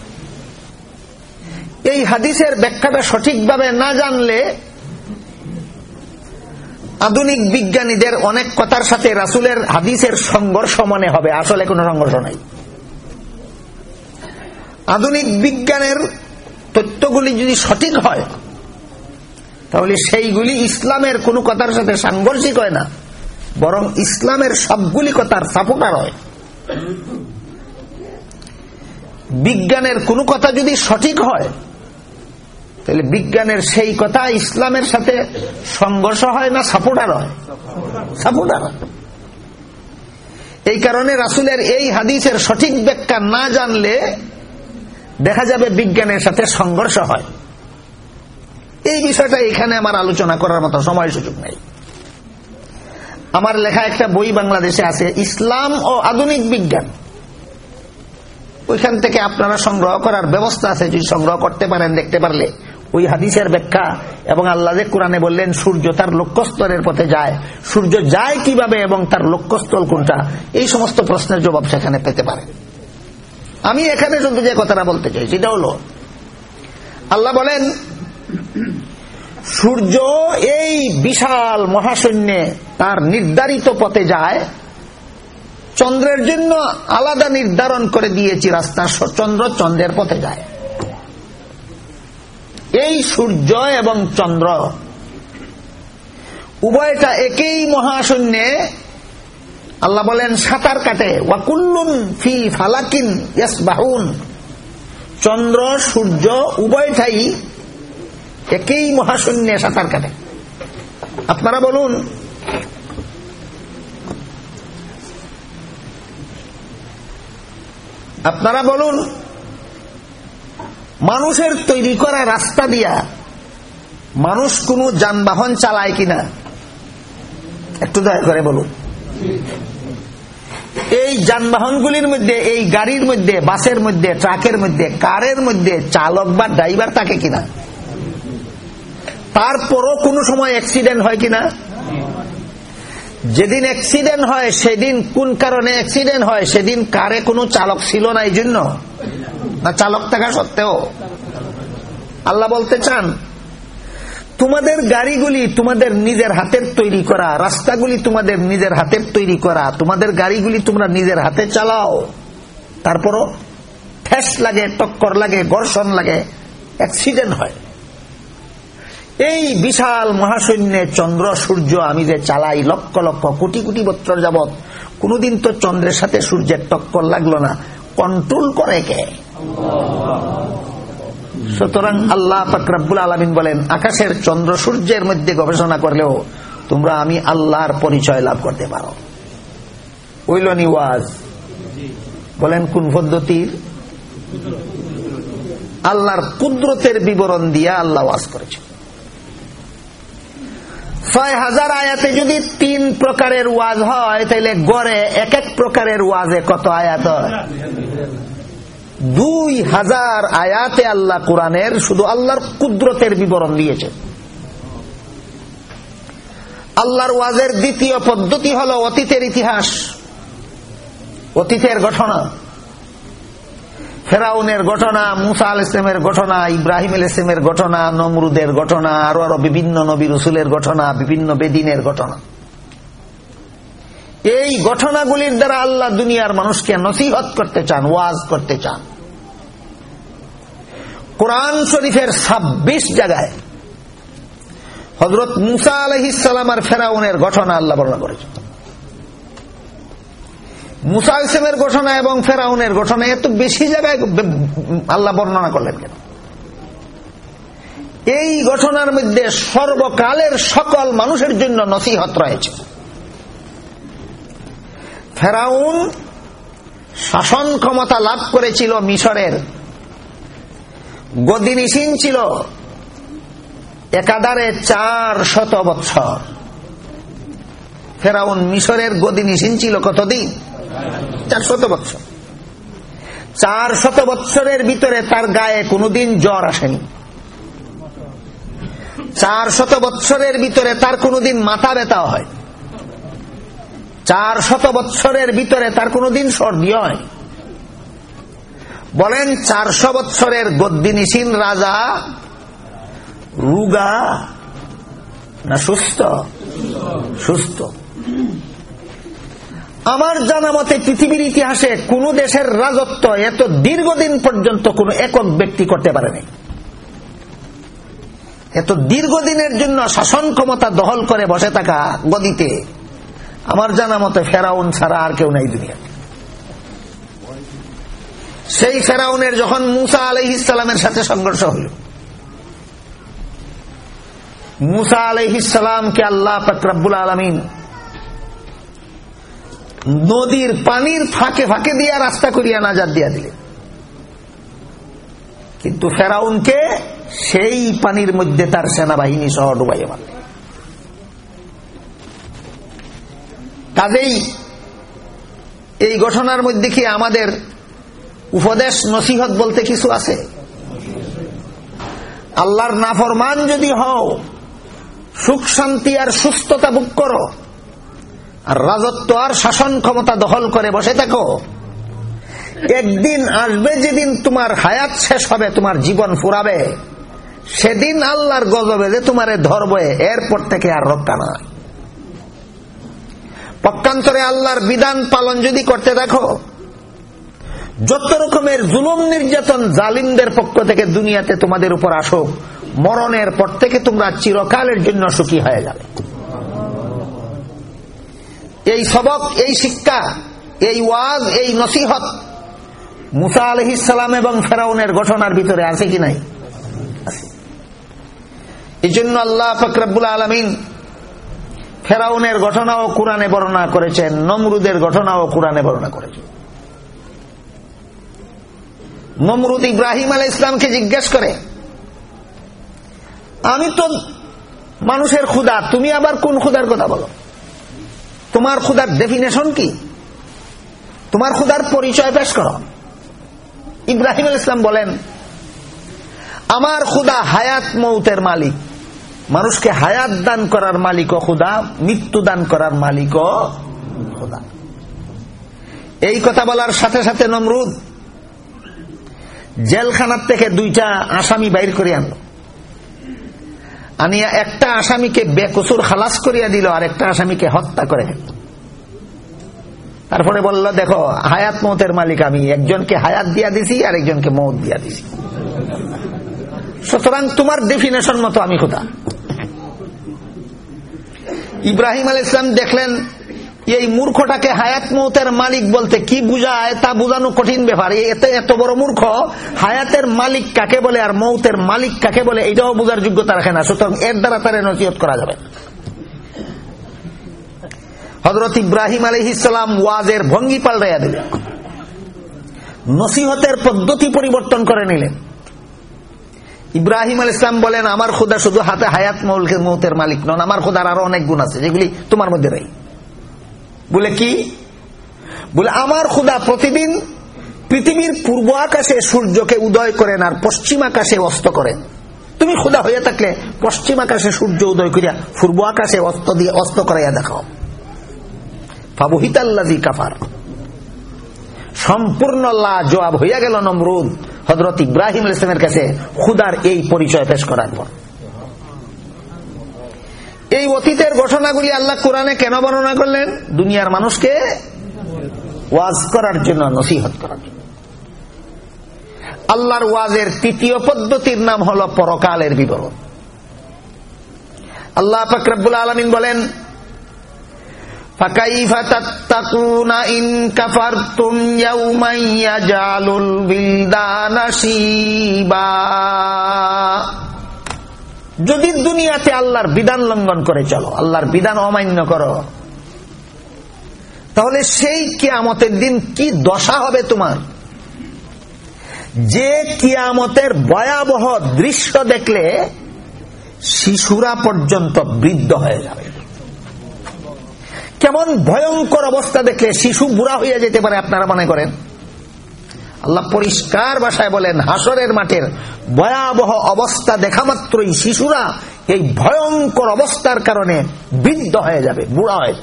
এই হাদিসের ব্যাখ্যাটা সঠিকভাবে না জানলে আধুনিক বিজ্ঞানীদের অনেক কথার সাথে রাসুলের হাদিসের সংঘর্ষ মনে হবে, আসলে কোনো সংঘর্ষ নাই। আধুনিক বিজ্ঞানের তথ্যগুলি যদি সঠিক হয়, তাহলে সেইগুলি ইসলামের কোনো কথার সাথে সাংঘর্ষিক হয় না, বরং ইসলামের সবগুলি কথার সাপোর্টার হয়। বিজ্ঞানের কোনো কথা যদি সঠিক হয় তাহলে বিজ্ঞানের সেই কথা ইসলামের সাথে সংঘর্ষ হয় না সাপোর্টার হয়? সাপোর্টার এই কারণে রাসুলের এই হাদিসের সঠিক ব্যাখ্যা না জানলে দেখা যাবে বিজ্ঞানের সাথে সংঘর্ষ হয়। এই বিষয়টা এখানে আমার আলোচনা করার মতো সময় সুযোগ নেই। আমার লেখা একটা বই বাংলাদেশে আছে, ইসলাম ও আধুনিক বিজ্ঞান। ওইখান থেকে আপনারা সংগ্রহ করার ব্যবস্থা আছে, যদি সংগ্রহ করতে পারেন দেখতে পারলে। ওই হাদিসের ব্যাখ্যা। এবং আল্লাহ কোরআনে বললেন, সূর্য তার লক্ষ্যস্তরের পথে যায়। সূর্য যায় কীভাবে এবং তার লক্ষ্যস্থল কোনটা? এই সমস্ত প্রশ্নের জবাব সেখানে পেতে পারে। আমি এখানে শুধু যে কথাটা বলতে চাই, সেটা হল, আল্লাহ বলেন, সূর্য এই বিশাল মহাশূন্যে তার নির্ধারিত পথে যায়। চন্দ্রের জন্য আলাদা নির্ধারণ করে দিয়েছি রাস্তা চন্দ্র চন্দ্রের পথে যায়। এই সূর্য এবং চন্দ্র। উভয়টা একই মহাশূন্যে। আল্লাহ বলেন, সাঁতার কাটে। ওয়াকুল্লুন ফি ফালাকিন বাহুন চন্দ্র, সূর্য উভয়টাই একই মহাশূন্যে সাঁতার কাটে। আপনারা বলুন আপনারা বলুন মানুষের তৈরি করা রাস্তা দিয়া মানুষ কোন যানবাহন চালায় কিনা? একটু দয়া করে বলুন। এই যানবাহনগুলির মধ্যে, এই গাড়ির মধ্যে, বাসের মধ্যে, ট্রাকের মধ্যে, কারের মধ্যে চালক বা ড্রাইভার থাকে কিনা? তারপরও কোন সময় অ্যাক্সিডেন্ট হয় কিনা? যেদিন অ্যাক্সিডেন্ট হয়, সেদিন কোন কারণে অ্যাক্সিডেন্ট হয়, সেদিন কারে কোনো চালক ছিল না, এই জন্য? না চালক থাকা সত্ত্বেও? আল্লাহ বলতে চান, তোমাদের গাড়িগুলি তোমাদের নিজের হাতের তৈরি করা, রাস্তাগুলি তোমাদের নিজের হাতের তৈরি করা, তোমাদের গাড়িগুলি তোমরা নিজের হাতে চালাও। তারপরও ঠেস লাগে, টক্কর লাগে, ঘর্ষণ লাগে অ্যাক্সিডেন্ট হয়। এই বিশাল মহাশূন্যে চন্দ্র, সূর্য, আমি যে চালাই লক্ষ লক্ষ কোটি কোটি বছর যাবৎ, কোনদিন তো চন্দ্রের সাথে সূর্যের টক্কর লাগল না। কন্ট্রোল করে কে? সুতরাং আল্লাহ ফাকরাবুল আলমিন বলেন, আকাশের চন্দ্র সূর্যের মধ্যে গবেষণা করলেও তোমরা আমি আল্লাহর পরিচয় লাভ করতে পারো। ওইল নিওয়াজ বলেন, কোন পদ্ধতির? আল্লাহর কুদরতের বিবরণ দিয়া আল্লাহ ওয়াজ করেছে। ছয় হাজার আয়াতে যদি তিন প্রকারের ওয়াজ হয় তাহলে গড়ে এক এক প্রকারের ওয়াজে কত আয়াত হয়? দুই হাজার আয়াতে আল্লাহ কোরআনের শুধু আল্লাহর কুদরতের বিবরণ দিয়েছে। আল্লাহর ওয়াজের দ্বিতীয় পদ্ধতি হল অতীতের ইতিহাস, অতীতের ঘটনা। ফেরাউনের ঘটনা, মুসা আল ইসলামের ঘটনা, ইব্রাহিম আল ইসলামের ঘটনা, নমরুদের ঘটনা, আরও আরও বিভিন্ন নবী রসুলের ঘটনা, বিভিন্ন বেদিনের ঘটনা। এই ঘটনাগুলির দ্বারা আল্লাহ দুনিয়ার মানুষকে নসিহত করতে চান, ওয়াজ করতে চান। কোরআন শরীফের ২৬ জায়গায় হজরত মুসা আলহিসাম আর ফেরাউনের ঘটনা আল্লাহ বর্ণনা করেছেন। মুসা ইসলামের ঘটনা এবং ফেরাউনের ঘটনা এত বেশি জায়গায় আল্লাহ বর্ণনা করলেন কেন? এই ঘটনার মধ্যে সর্বকালের সকল মানুষের জন্য নসিহত রয়েছে। ফেরাউন শাসন ক্ষমতা লাভ করেছিল মিশরের গদিনিসীন ছিল একাধারে চার শত বৎসর। ফেরাউন মিশরের গদিনিসীন ছিল কতদিন? চার শত বৎসর। চার শত বৎসরের ভিতরে তার গায়ে কোনোদিন জ্বর আসেনি। চার শত বৎসরের ভিতরে তার কোনোদিন মাথা ব্যথা হয়। চার শত বৎসরের ভিতরে তার কোনোদিন সর্দি হয়। বলেন, চারশো বৎসরের গদ্দিনিসীন রাজা রুগা না সুস্থ? সুস্থ। আমার জানা মতে পৃথিবীর ইতিহাসে কোন দেশের রাজত্ব এত দীর্ঘদিন পর্যন্ত কোন একক ব্যক্তি করতে পারেনি। এত দীর্ঘদিনের জন্য শাসন ক্ষমতা দখল করে বসে থাকা গদিতে আমার জানা মতে ফেরাউন ছাড়া আর কেউ নাই দুনিয়াতে। সেই ফেরাউনের যখন মুসা আলহিসের সাথে সংঘর্ষ হল, মুসা আলহিসামকে আল্লাহ ফকরাবুল আলমিন নদীর পানির ফাঁকে ফাঁকে দিয়া রাস্তা করিয়া নাজাদ দিয়া দিলেন কিন্তু ফেরাউনকে সেই পানির মধ্যে তার সেনাবাহিনী সহ ডুবাইয়া মারল। কাজেই এই ঘটনার মধ্যে কি আমাদের উপদেশ নসিহত বলতে কিছু আছে? আল্লাহর নাফরমান যদি হও, সুখ শান্তি আর সুস্থতা বুক করো, আর রাজত্ব আর শাসন ক্ষমতা দখল করে বসে থাকো, একদিন আসবে যেদিন তোমার হায়াত শেষ হবে, তোমার জীবন ফুরাবে। সেদিন আল্লাহর গজবে যে তোমার ধরবে, এরপর থেকে আর রক্ষা নয় পক্ষান্তরে আল্লাহর বিধান পালন যদি করতে দেখো যত রকমের জুলুম নির্যাতন জালিমদের পক্ষ থেকে দুনিয়াতে তোমাদের উপর আসো মরণের পর থেকে তোমরা চিরকালের জন্য সুখী হয়ে যাবে। এই সবক, এই শিক্ষা, এই ওয়াজ, এই নসিহত মুসা আলহিসাম এবং ফেরাউনের ঘটনার ভিতরে আছে কি নাই? এই জন্য আল্লাহ ফকরাবুল আলমিন ফেরাউনের ঘটনাও কোরআনে বর্ণনা করেছেন, নমরুদের ঘটনাও কোরআনে বর্ণনা করেছেন। নমরুদ ইব্রাহিম আল ইসলামকে জিজ্ঞেস করে, আমি তো মানুষের ক্ষুদা তুমি আবার কোন ক্ষুদার কথা বলো? তোমার ক্ষুদার ডেফিনেশন কি? তোমার ক্ষুদার পরিচয় পেশ করো। ইব্রাহিম আল ইসলাম বলেন, আমার ক্ষুদা হায়াত মৌতের মালিক। মানুষকে হায়াত দান করার মালিক ও খুদা মৃত্যু দান করার মালিক ও খুদা এই কথা বলার সাথে সাথে নমরুদ জেলখানার থেকে দুইটা আসামি বাইর করে আনলো। আনিয়া একটা আসামিকে বেকসুর খালাস করিয়া দিল, আর একটা আসামিকে হত্যা করে তারপরে বলল, দেখো, হায়াত মতের মালিক আমি, একজনকে হায়াত দিয়া দিছি, আর একজনকে মত দিয়া দিছি। সুতরাং তোমার ডেফিনেশন মতো আমি কোথা ইব্রাহিম আল ইসলাম দেখলেন এই মূর্খটাকে হায়াত মৌতের মালিক বলতে কি বুঝায় তা বুঝানো কঠিন ব্যাপার। এতে, এত বড় মূর্খ হায়াতের মালিক কাকে বলে আর মৌতের মালিক কাকে বলে এটাও বোঝার যোগ্যতা রাখে না। সুতরাং এর দ্বারা তার নসিহত করা যাবে। হজরত ইব্রাহিম আলহ ইসলাম ওয়াজের ভঙ্গি পাল্টাইয়া দিলেন। নসিহতের পদ্ধতি পরিবর্তন করে নিলেন। ইব্রাহিম আল ইসলাম বলেন, আমার খোদা শুধু হাতে হায়াত মৌলকে মৌতের মালিক নন, আমার খোদার আরও অনেক গুণ আছে, যেগুলি তোমার মধ্যে নেই বলে কি? বলে, আমার খোদা প্রতিদিন পৃথিবীর পূর্ব আকাশে সূর্যকে উদয় করেন আর পশ্চিম আকাশে অস্ত করেন। তুমি খোদা হয়ে থাকলে পশ্চিম আকাশে সূর্য উদয় করিয়া পূর্ব আকাশে অস্ত দিয়ে অস্ত করাইয়া দেখাও। ফাবহিতাল্লাজি কাফার। সম্পূর্ণ লা জবাব হইয়া গেল নমরুদ হজরত ইব্রাহিম ইসলামের কাছে খুদার এই পরিচয় পেশ করার পর। এই অতীতের ঘটনাগুলি আল্লাহ কোরআনে কেন বর্ণনা করলেন দুনিয়ার মানুষকে ওয়াজ করার জন্য নসিহত করার জন্য আল্লাহর ওয়াজের তৃতীয় পদ্ধতির নাম হল পরকালের বিবরণ আল্লাহ ফকরাবুল আলমিন বলেন فكيف تتقون إن كفرتم يوما يجعل البلدان شيبا যদি দুনিয়াতে আল্লাহর বিধান লঙ্ঘন করে চলো, আল্লাহর বিধান অমান্য করো, তাহলে সেই কিয়ামতের দিন কি দশা হবে তোমার? যে কিয়ামতের ভয়াবহ দৃশ্য দেখলে শিশুরা পর্যন্ত বৃদ্ধ হয়ে যাবে। কেমন ভয়ঙ্কর অবস্থা দেখলে শিশু বুড়া হইয়া যেতে পারে আপনারা মনে করেন? আল্লাহ পরিষ্কার ভাষায় বলেন, হাসরের মাঠের ভয়াবহ অবস্থা দেখা মাত্রই শিশুরা এই ভয়ঙ্কর অবস্থার কারণে বৃদ্ধ হয়ে যাবে, বুড়া হয়ে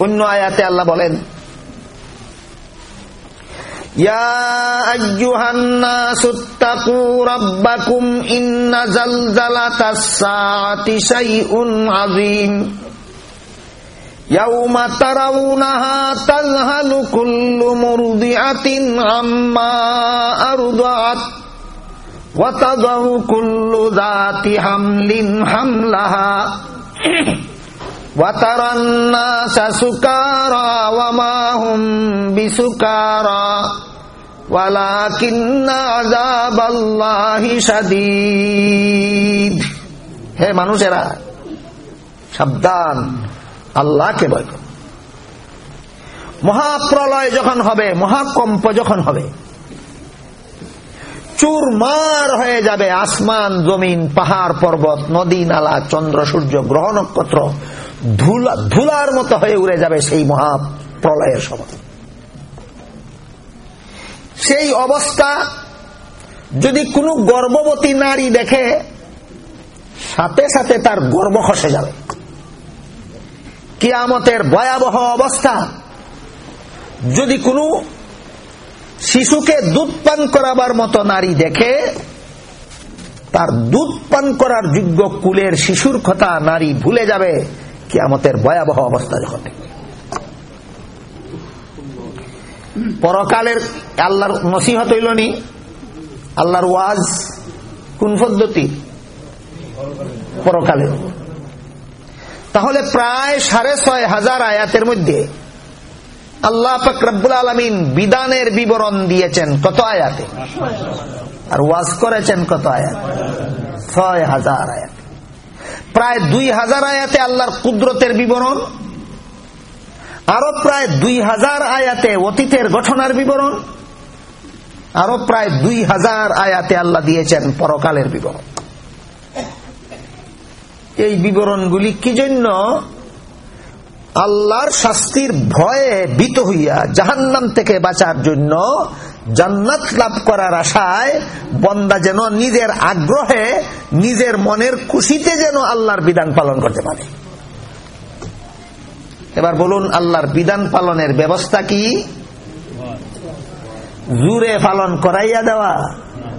অন্য আয়াতে আল্লাহ বলেন يا يوم ترونها تذهل كل مرضعة عما أرضعت وتضع كل ذات حمل حملها وترى الناس سكارى وما هم بسكارى ولكن عذاب الله شديد হে মানুষেরা সাবধান আল্লাহকে ভয় করো মহাপ্রলয় যখন হবে, মহাকম্প যখন হবে, চুরমার হয়ে যাবে আসমান, জমিন, পাহাড়, পর্বত, নদী, নালা, চন্দ্র, সূর্য, গ্রহ, নক্ষত্র ধুলার মতো হয়ে উড়ে যাবে সেই মহাপ্রলয়ের সময়। সেই অবস্থা যদি কোনো গর্ভবতী নারী দেখে, সাথে সাথে তার গর্ব খসে যাবে। কিয়ামতের ভয়াবহ অবস্থা। যদি কোনো শিশুকে দুধ পান করাবার মতো নারী দেখে, তার দুধ পান করার যোগ্য কুলের শিশুর কথা নারী ভুলে যাবে, কিয়ামতের ভয়াবহ অবস্থা যখন পরকালের আল্লাহর নসিহত হইল নি, আল্লাহর ওয়াজ কোন পদ্ধতি? পরকালের। তাহলে প্রায় সাড়ে ছয় হাজার আয়াতের মধ্যে আল্লাহ ফকরাবুল আলমিন বিধানের বিবরণ দিয়েছেন কত আয়াতে? আর ওয়াজ করেছেন কত আয়াত? ছয় হাজার আয়াত। প্রায় দুই হাজার আয়াতে আল্লাহর কুদরতের বিবরণ, আরও প্রায় দুই হাজার আয়াতে অতীতের ঘটনার বিবরণ, আরও প্রায় দুই হাজার আয়াতে আল্লাহ দিয়েছেন পরকালের বিবরণ। এই বিবরণগুলি কি জন্য? আল্লাহর শাস্তির ভয়ে ভীত হইয়া জাহান্নাম থেকে বাঁচার জন্য জান্নাত লাভ করার আশায় বন্দা যেন নিজের আগ্রহে, নিজের মনের খুশিতে যেন আল্লাহর বিধান পালন করতে পারে। এবার বলুন, আল্লাহর বিধান পালনের ব্যবস্থা কি? জুড়ে পালন করাইয়া দেওয়া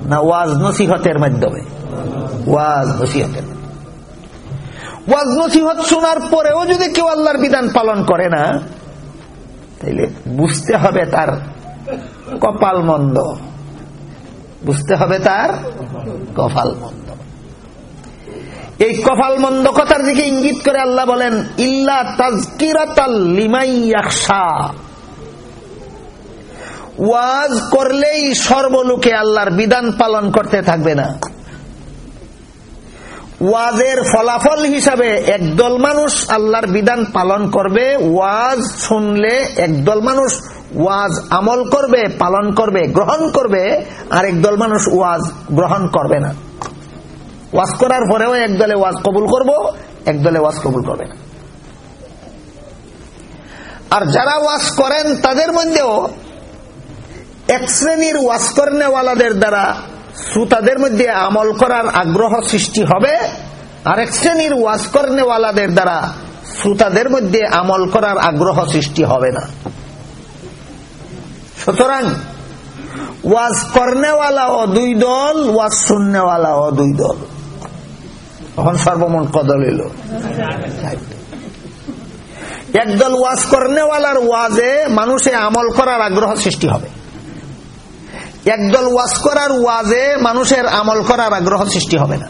না ওয়াজ নসিহতের মাধ্যমে? ওয়াজ নসিহতের ওয়াজ নসিহত শোনার পরেও যদি কেউ আল্লাহর বিধান পালন করে না, তাইলে বুঝতে হবে তার কপাল মন্দ। বুঝতে হবে তার কপাল মন্দ। এই কপাল মন্দ কথার দিকে ইঙ্গিত করে আল্লাহ বলেন, ইল্লা তাজকিরাতাল্লিমাইয়াকশা ওয়াজ করলেই সর্বলোকে আল্লাহর বিধান পালন করতে থাকবে না। ওয়াজের ফলাফল হিসাবে একদল মানুষ আল্লাহর বিধান পালন করবে, ওয়াজ শুনলে একদল মানুষ ওয়াজ আমল করবে, পালন করবে, গ্রহণ করবে আর একদল মানুষ ওয়াজ গ্রহণ করবে না। ওয়াজ করার পরেও একদলে ওয়াজ কবুল করব একদলে ওয়াজ কবুল করবে না। আর যারা ওয়াজ করেন, তাদের মধ্যেও এক শ্রেণির ওয়াজ করেওয়ালাদের দ্বারা শ্রোতাদের মধ্যে আমল করার আগ্রহ সৃষ্টি হবে। আর এক শ্রেণির ওয়াজ করেওয়ালাদের দ্বারা শ্রোতাদের মধ্যে আমল করার আগ্রহ সৃষ্টি হবে না। সুতরাং ওয়াজ কর্নেওয়ালাও দুই দল, ওয়াজ শুননেওয়ালাও দুই দল। তখন সর্বমন কদল এল? একদল ওয়াজ কর্নেওয়ালার ওয়াজে মানুষে আমল করার আগ্রহ সৃষ্টি হবে। একদল ওয়াজ করার ওয়াজে মানুষের আমল করার আগ্রহ সৃষ্টি হবে না।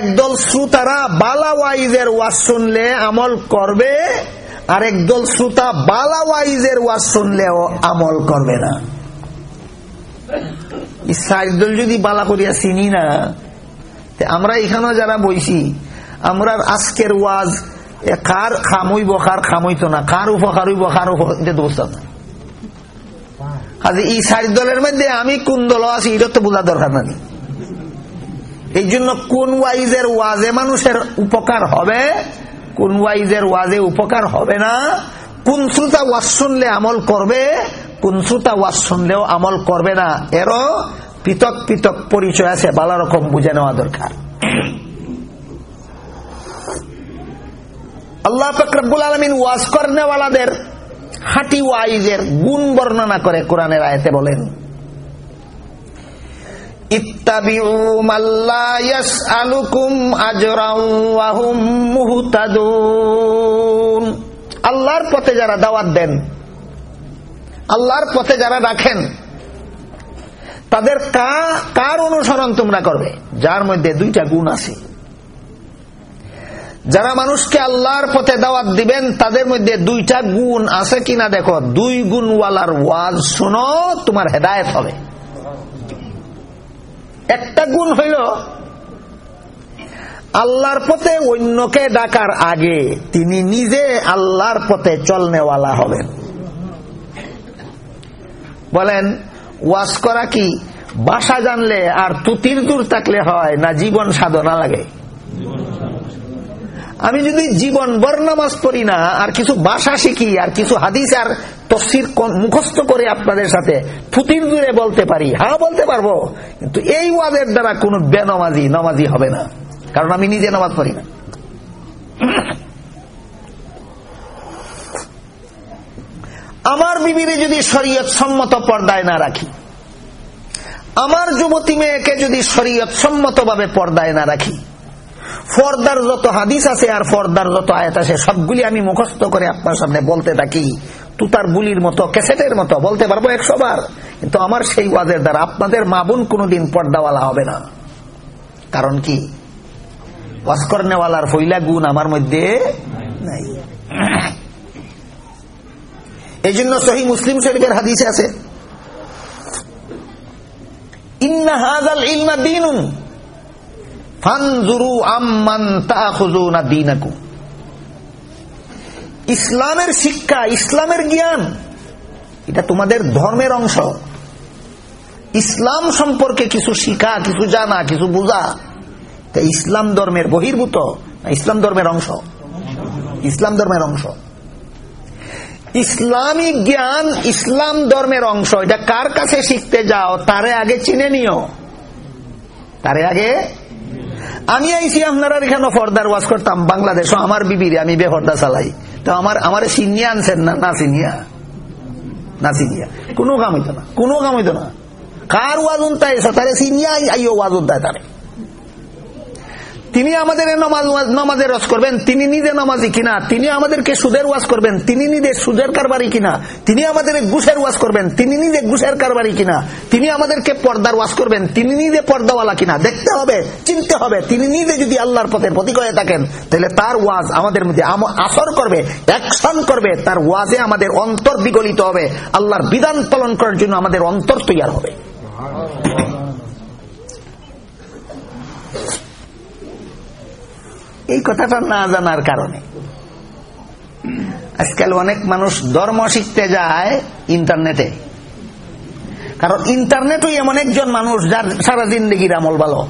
একদল শ্রোতারা বালা ওয়াইজের ওয়াজ শুনলে আমল করবে, আর একদল শ্রোতা বালা ওয়াইজের ওয়াজ শুনলেও আমল করবে না। দল যদি বালা করিয়া চিনি না আমরা এখানেও যারা বইছি, আমরা আজকের ওয়াজ কার খামইব, কার খামইতো না, কার উপকার উপকার বুঝতাম না এই সারি দলের মধ্যে আমি কোন দল আছি, এটা তো বোঝা দরকার নাই এই জন্য কোন ওয়াইজের ওয়াজে মানুষের উপকার হবে, কোন ওয়াইজের ওয়াজে উপকার হবে না? কোন শ্রোতা ওয়াজ শুনলে আমল করবে, কোন শ্রোতা ওয়াজ শুনলেও আমল করবে না? এরও পৃথক পৃথক পরিচয় আছে, ভালো রকম বুঝে নেওয়া দরকার। আল্লাহ ফকরবুল আলমিন ওয়াজ করেওয়ালাদের হাটি ওয়াইজের গুণ বর্ণনা করে কোরআনের আয়তে বলেন আল্লাহর পথে যারা দাওয়াত দেন, আল্লাহর পথে যারা রাখেন, তাদের কার অনুসরণ তোমরা করবে? যার মধ্যে দুইটা গুণ আছে। যারা মানুষকে আল্লাহর পথে দাওয়াত দিবেন, তাদের মধ্যে দুইটা গুণ আছে কিনা দেখো। দুই গুণওয়ালার ওয়াজ শুনো, তোমার হেদায়ত হবে। একটা গুণ হইল, আল্লাহর পথে অন্যকে ডাকার আগে তিনি নিজে আল্লাহর পথে চলনেওয়ালা হবেন। বলেন, ওয়াজ করা কি? বাসা জানলে আর তুতির দূর থাকলে হয় না, জীবন সাধনা লাগে। আমি যদি জীবন বর্ণামাজ পড়ি না, আর কিছু ভাষা শিখি, আর কিছু হাদিস আর তফসির মুখস্থ করে আপনাদের সাথে ফুতির দূরে বলতে পারি হ্যাঁ বলতে পারব, কিন্তু এই ওয়াদের দ্বারা কোনো বেনমাজি, নমাজি হবে না। কারণ আমি নিজে নামাজ পড়ি না। আমার বিবিরে যদি শরীয়ত সম্মত পর্দায় না রাখি, আমার যুবতী মেয়েকে যদি শরীয়ত সম্মত ভাবে পর্দায় না রাখি ফর্দার যত হাদিস আছে আর ফর্দার যত আয়াত আছে, সবগুলি আমি মুখস্থ করে আপনার সামনে বলতে থাকি। তুতার বুলির মতো, ক্যাসেটের মতো, বলতে পারব একশো বার। কিন্তু আমার সেই ওয়াজের দ্বারা আপনাদের মা বোন কোনোদিন পর্দাওয়ালা হবে না। কারণ কি? ওয়াজ করেওয়ালার ফইলা গুণ আমার মধ্যে নাই। এই জন্য সহি মুসলিম শরীফের হাদিসে আছে। ইন্না হাজাল ইলমা দিনুন। ইসলামের শিক্ষা, ইসলামের জ্ঞান, এটা তোমাদের ধর্মের অংশ। ইসলাম সম্পর্কে কিছু শিখা, কিছু জানা, কিছু বোঝা। তা ইসলাম ধর্মের বহির্ভূত ইসলাম ধর্মের অংশ? ইসলাম ধর্মের অংশ। ইসলামী জ্ঞান ইসলাম ধর্মের অংশ। এটা কার কাছে শিখতে যাও? তারে আগে চিনে নিও। তারে আগে আমি আইসি আপনারা এখানে ফর্দার ওয়াজ করতাম, বাংলাদেশ আমার বিবিরে, আমি বেহর্দা চালাই। তো আমার আমার সিনিয়া আনছেন না না সিনিয়া? না সিনিয়া। কোনো কাম হইতো না, কোনো কাম হইতো না। কার ওয়াজ উনতায় তারে সিনিয়া আইও ওয়াজ উনতায় তারে। তিনি আমাদের নামাজের রস করবেন, তিনি নিজে নামাজি কিনা, তিনি আমাদেরকে সুদের ওয়াজ করবেন, তিনি নিজে সুদের কারবারি কিনা, তিনি আমাদের ঘুষের ওয়াজ করবেন, তিনি নিজে ঘুষের কারবারি কিনা, তিনি আমাদেরকে পর্দার ওয়াজ করবেন, তিনি নিজে পর্দাওয়ালা কিনা, দেখতে হবে, চিনতে হবে, তিনি নিজে যদি আল্লাহর পথের প্রতীক হয়ে থাকেন, তাহলে তার ওয়াজ আমাদের মধ্যে আসর করবে, অ্যাকশন করবে, তার ওয়াজে আমাদের অন্তর বিগলিত হবে, আল্লাহর বিধান পালন করার জন্য আমাদের অন্তর তৈয়ার হবে। এই কথাটা না জানার কারণে। আজকাল অনেক মানুষ ধর্ম শিখতে যায় ইন্টারনেটে। কারণ ইন্টারনেটই এমন একজন মানুষ যার সারা জিন্দগির আমল ভালো।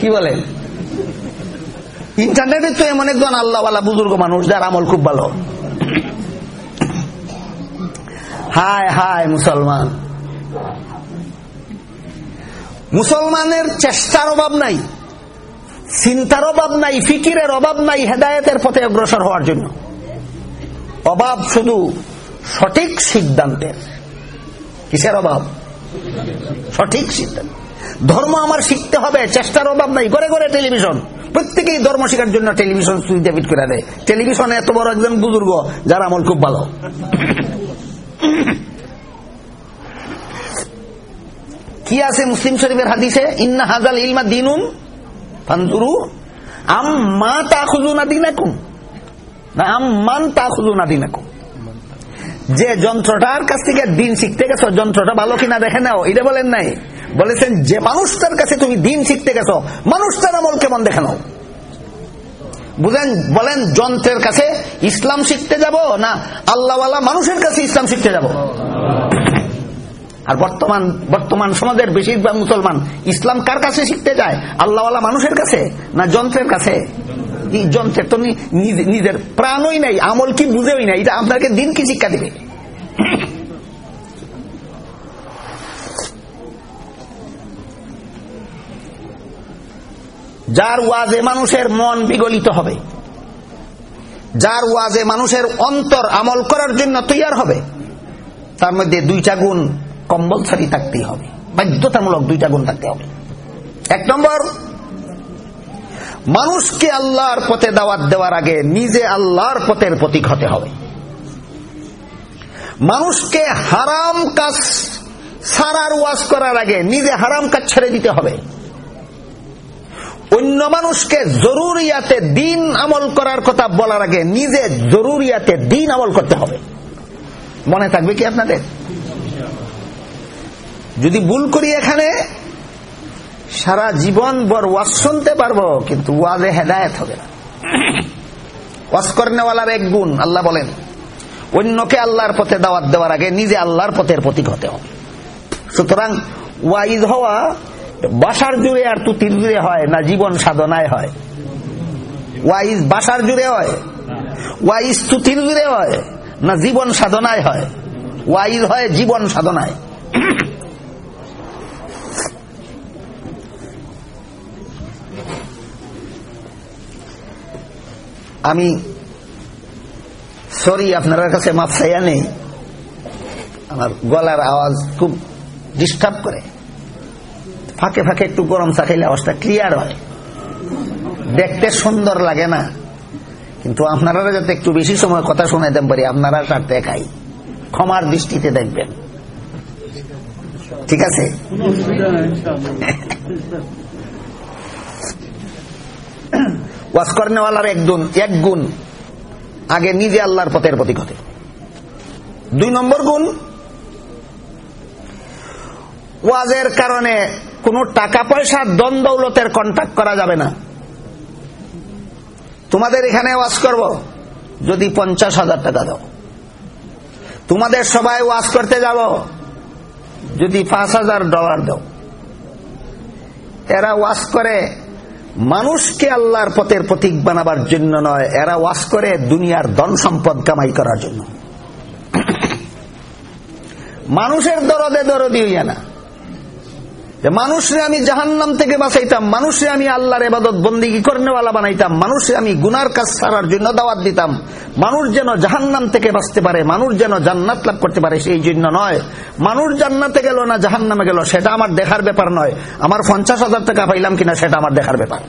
কি বলে ইন্টারনেটে তো এমন একজন আল্লাহওয়ালা বুজুর্গ মানুষ যার আমল খুব ভালো। হায় হায় মুসলমান। মুসলমানের চেষ্টার অভাব নাই। চিন্তার অভাব নাই, ফিকিরের অভাব নাই, হেদায়তের পথে অগ্রসর হওয়ার জন্য। অভাব শুধু সঠিক সিদ্ধান্তের। কিসের অভাব? সঠিক সিদ্ধান্ত। ধর্ম আমার শিখতে হবে, চেষ্টার অভাব নাই। ঘরে ঘরে টেলিভিশন। প্রত্যেকেই ধর্ম শেখার জন্য টেলিভিশন সুবিধা ফিট করে দেয়। টেলিভিশনে এত বড় একজন বুজুর্গ, যার আমল খুব ভালো। কি আছে মুসলিম শরীফের হাদিসে? ইন্না হাজাল ইলমা দিনুন ফান্দুরু আম মা না, আম মান যে যন্ত্রটার কাছ থেকে দিন শিখতে গেছো, যন্ত্রটা ভালো কিনা দেখে নাও, এটা বলেন নাই। বলেছেন, যে মানুষটার কাছে তুমি দিন শিখতে গেছো, মানুষটার আমল কেমন দেখে নাও। বুঝেন, বলেন, যন্ত্রের কাছে ইসলাম শিখতে যাব না আল্লাহওয়ালা মানুষের কাছে ইসলাম শিখতে যাব? আর বর্তমান বর্তমান সমাজের বেশিরভাগ মুসলমান ইসলাম কার কাছে শিখতে যায়? আল্লাহওয়ালা মানুষের কাছে না যন্ত্রের কাছে? যন্ত্রের তো নিজের প্রাণই নাই, আমল কি বুঝেই নাই, এটা আপনাকে দিন কি শিক্ষা দিবে? যার ওয়াজে মানুষের মন বিগলিত হবে, যার ওয়াজে মানুষের অন্তর আমল করার জন্য তৈয়ার হবে, তার মধ্যে দুইটা গুণ কম্পালসারি থাকতেই হবে। বাধ্যতামূলক দুইটা গুণ থাকতে হবে। এক নম্বর, মানুষকে আল্লাহর পথে দাওয়াত দেওয়ার আগে নিজে আল্লাহর পথের প্রতীক হতে হবে। মানুষকে হারাম কাজ সারার ওয়াজ করার আগে নিজে হারাম কাজ ছেড়ে দিতে হবে। অন্য মানুষকে জরুরিয়াতে দিন আমল করার কথা বলার আগে নিজে জরুরিয়াতে দিন আমল করতে হবে। মনে থাকবে কি আপনাদের? যদি ভুল করি এখানে, সারা জীবন বর ওয়াজ শুনতে পারব, কিন্তু ওয়াজে হেদায়ত হবে না। ওয়াজ করেনেওয়ালার এক গুণ, আল্লাহ বলেন, অন্যকে আল্লাহর পথে দাওয়াত দেওয়ার আগে নিজে আল্লাহর পথের প্রতীক হতে হবে। সুতরাং ওয়াইজ হওয়া, বাসার জুড়ে আর তুতির জুড়ে হয় না, জীবন সাধনায় হয়। ওয়াইজ বাসার জুড়ে হয়, ওয়াইজ তুতির জুড়ে হয়, না জীবন সাধনায় হয়। ওয়াইজ হয় জীবন সাধনায়। আমি সরি আপনার কাছে মাপ চাইয়া নেই। আমার গলার আওয়াজ খুব ডিস্টার্ব করে। ফাঁকে ফাঁকে একটু গরম চা খাইলে আওয়াজটা ক্লিয়ার হয়। দেখতে সুন্দর লাগে না। কিন্তু আপনারা যাতে একটু বেশি সময় কথা শোনাইতে পারি আপনারা তার দেখাই। ক্ষমার দৃষ্টিতে দেখবেন। ঠিক আছে? ওয়াজ করেনেওয়ালার এক গুণ এক গুণ। আগে নিজে আল্লাহর পথের প্রতীক হতে। দুই নম্বর গুণ, ওয়াজের কারণে কোন টাকা পয়সা দন কন্ট্যাক্ট করা যাবে না। তোমাদের এখানে ওয়াজ করব, যদি পঞ্চাশ হাজার টাকা দাও। তোমাদের সবাই ওয়াজ করতে যাব, যদি পাঁচ হাজার ডলার দাও। এরা ওয়াজ করে মানুষকে আল্লাহর পথের প্রতীক বানাবার জন্য নয়, এরা ওয়াস করে দুনিয়ার ধন সম্পদ কামাই করার জন্য। মানুষের দরদে দরদি হইয়া না। মানুষরে আমি জাহান্নাম থেকে বাঁচাইতাম মানুষে আমি আল্লাহর এবাদত বন্দিগি করেনেওয়ালা বানাইতাম মানুষে আমি গুনার কাজ ছাড়ার জন্য দাওয়াত দিতাম। মানুষ যেন জাহান্নাম থেকে বাঁচতে পারে, মানুষ যেন জান্নাত লাভ করতে পারে, সেই জন্য নয়। মানুষ জান্নাতে গেল না জাহান্নামে গেল, সেটা আমার দেখার ব্যাপার নয়। আমার পঞ্চাশ হাজার টাকা পাইলাম কিনা, সেটা আমার দেখার ব্যাপার।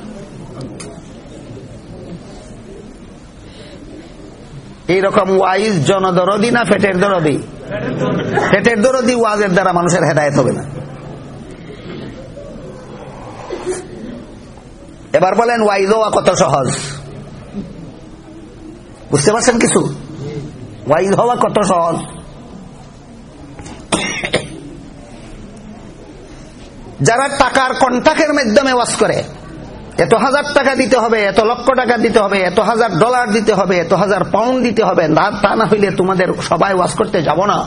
এইরকম ওয়াইজ জনদরদি না ফেটের দরদি? ফেটের দরদি ওয়াজের দ্বারা মানুষের হেদায়ত হবে না। এবার বলেন ওয়াইজ হওয়া কত সহজ? বুঝতে পারছেন কিছু? ওয়াইজ হওয়া কত সহজ? যারা টাকার কন্টাকের মাধ্যমে ওয়াজ করে, এত হাজার টাকা দিতে হবে, এত লক্ষ টাকা দিতে হবে, এত হাজার ডলার দিতে হবে, এত হাজার পাউন্ড দিতে হবে তা না হইলে তোমাদের সবাই ওয়াজ করতে যাব না।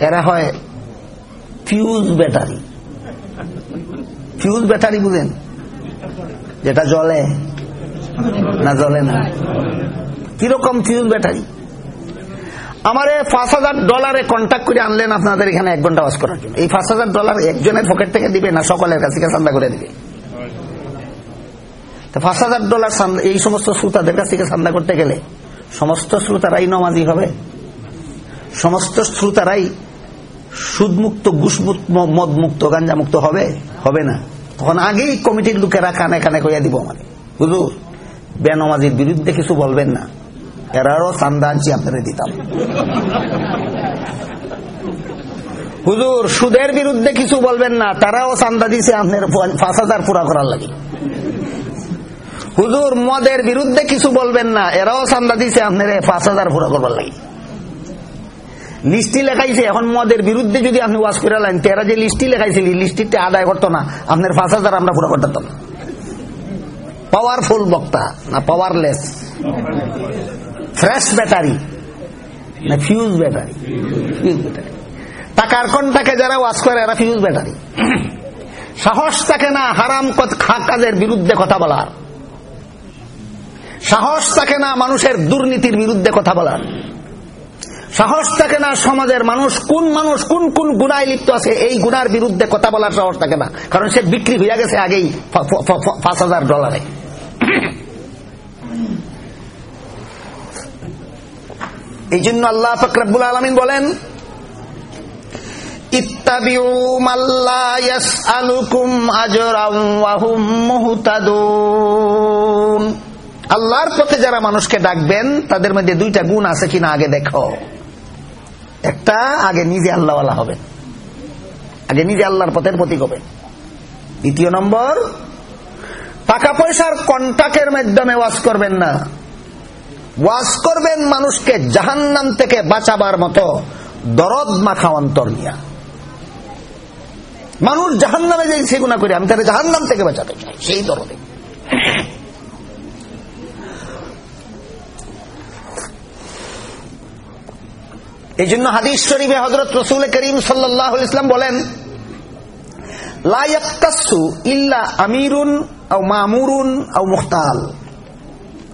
এরা হয় ফিউজ ব্যাটারি। ফিউজ ব্যাটারি বুঝেন? যেটা জলে না জলে না। কীরকম ফিউজ ব্যাটারি আমারে পাঁচ হাজার ডলারে কন্ট্যাক্ট করে আনলেন আপনাদের এখানে এক ঘণ্টা ওয়াজ করার জন্য। এই পাঁচ হাজার ডলার একজনের পকেট থেকে দিবে না, সকলের কাছে চান্দা করে দিবে। পাঁচ হাজার ডলার এই সমস্ত শ্রোতাদের কাছ থেকে চান্দা করতে গেলে সমস্ত শ্রোতারাই নমাজি হবে। সমস্ত শ্রোতারাই সুদমুক্ত, ঘুষমুক্ত মদ মুক্ত গাঞ্জা হবে। হবে না। তখন আগেই কমিটির লোকেরা কানে কানে কইয়া দিব মানে বুঝু বেনমাজির বিরুদ্ধে কিছু বলবেন না। এরারও চান্দা আনছি, আপনারা দিতাম। হুজুর, সুদের বিরুদ্ধে কিছু বলবেন না, তারাও চান্দা দিছে, আপনার পাঁচ হাজার পুরা করার লাগে। হুজুর, মদের বিরুদ্ধে কিছু বলবেন না, এরাও চান্দা দিছে, আপনার পাঁচ হাজার পুরা করবার লাগে। লিস্টি লেখাইছে। এখন মদের বিরুদ্ধে যদি আপনি ওয়াজ করে লাইন তেরা যে লিস্টি লেখাইছিল লিস্টিতে আদায় করতো না। আপনার পাঁচ হাজার আমরা পুরো করতাম। পাওয়ারফুল বক্তা, না পাওয়ারলেস ফ্রেশ ব্যাটারি না ফিউজ ব্যাটারি ফিউজ ব্যাটারি টাকার কন্টাকে যারা ওয়াজ করে, এরা ফিউজ ব্যাটারি সাহস থাকে না হারাম কাজের বিরুদ্ধে কথা বলার। সাহস থাকে না মানুষের দুর্নীতির বিরুদ্ধে কথা বলার। সাহস থাকে না সমাজের মানুষ, কোন মানুষ, কোন কোন গুণায় লিপ্ত আছে, এই গুণার বিরুদ্ধে কথা বলার সাহস থাকে না। কারণ সে বিক্রি হয়ে গেছে আগেই পাঁচ হাজার ডলারে। এই জন্য আল্লাহ ফকরাবুল আলমিন বলেন আল্লাহর পথে যারা মানুষকে ডাকবেন, তাদের মধ্যে দুইটা গুণ আছে কিনা আগে দেখো। একটা আগে নিজে আল্লাহওয়ালা হবে আগে নিজে আল্লাহর পথের প্রতীক হবে দ্বিতীয় নম্বর, টাকা পয়সার কন্টাক্টের মাধ্যমে ওয়াজ করবেন না। ওয়াজ করবেন মানুষকে জাহান্নাম থেকে বাঁচাবার মতো দরদ মাখা অন্তর নিয়া। মানুষ জাহান নামে যে সেগুনা করি, আমি তাহলে জাহান নাম থেকে বাঁচাতে চাই, সেই দরদে। এই জন্য হাদিস শরীফে হজরত রসুল করিম সাল্লাহ ইসলাম বলেন ইল্লা আমিরুন মামুরুন মুখতাল।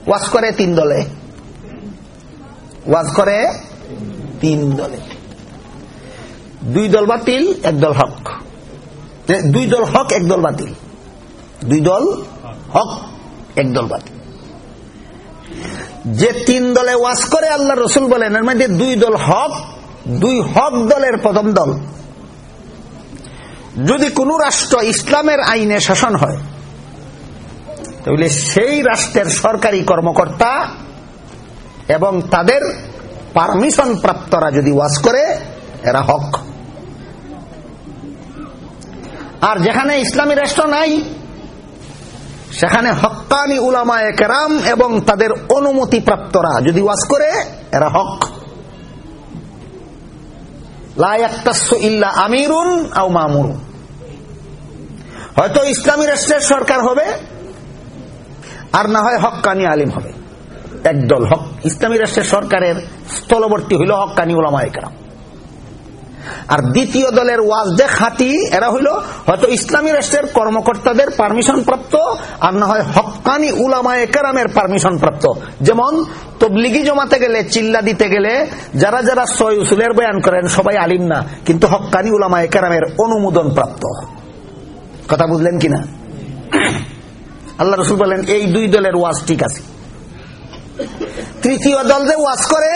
ওয়াজ করে তিন দলে। ওয়াজ করে তিন দলে। দুই দল বাতিল, এক দল হক। দুই দল হক, এক দল বাতিল। দুই দল হক, এক দল বাতিল। যে তিন দলে ওয়াজ করে আল্লাহ রসুল বলেন, এর মধ্যে দুই দল হক, দুই হক দলের প্রথম দল। যদি কোন রাষ্ট্র ইসলামের আইনে শাসন হয়, তাহলে সেই রাষ্ট্রের সরকারি কর্মকর্তা এবং তাদের পারমিশন প্রাপ্তরা যদি ওয়াজ করে, এরা হক। আর যেখানে ইসলামী রাষ্ট্র নাই সেখানে হকানি উলামা একরাম এবং তাদের অনুমতি প্রাপ্তরা যদি ওয়াজ করে, এরা হক। আমিরুন আও মামুর হয়তো ইসলামী রাষ্ট্রের সরকার হবে, আর না হয় হকানি আলিম হবে। একদল হক। ইসলামী রাষ্ট্রের সরকারের স্থলবর্তী হইল হকানি উলামা একরাম আর দ্বিতীয় দলের ওয়াজ যে খাতি এরা হইল হয়তো ইসলামী রাষ্ট্রের কর্মকর্তাদের পারমিশন প্রাপ্ত, আর না হয় হকানি উলামা একরামের পারমিশন প্রাপ্ত। যেমন, তবলিগি জমাতে গেলে, চিল্লা দিতে গেলে, যারা যারা সয় উসুলের বয়ান করেন, সবাই আলিম না, কিন্তু হকানি উলামা একরামের অনুমোদন প্রাপ্ত। কথা বুঝলেন কিনা? আল্লাহ রসুল বলেন, এই দুই দলের ওয়াজ ঠিক আছে। তৃতীয় দল যে ওয়াজ করে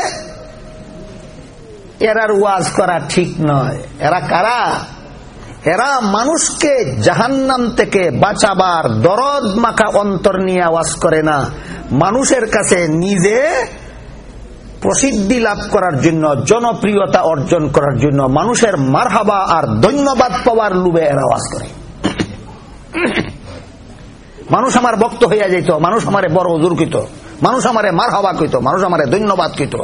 এরার ওয়াজ করা ঠিক নয়। এরা কারা? এরা মানুষকে জাহান্নাম থেকে বাঁচাবার দরদ মাখা অন্তর নিয়ে আওয়াজ করে না। মানুষের কাছে নিজে প্রসিদ্ধি লাভ করার জন্য, জনপ্রিয়তা অর্জন করার জন্য মানুষের মারহাবা আর ধন্যবাদ পাওয়ার লুবে এরা আওয়াজ করে। মানুষ আমার বক্ত হইয়া যেত মানুষ আমারে বড় হজুর কিত মানুষ আমারে মার হবা কইত, মানুষ আমারে ধন্যবাদ কইত।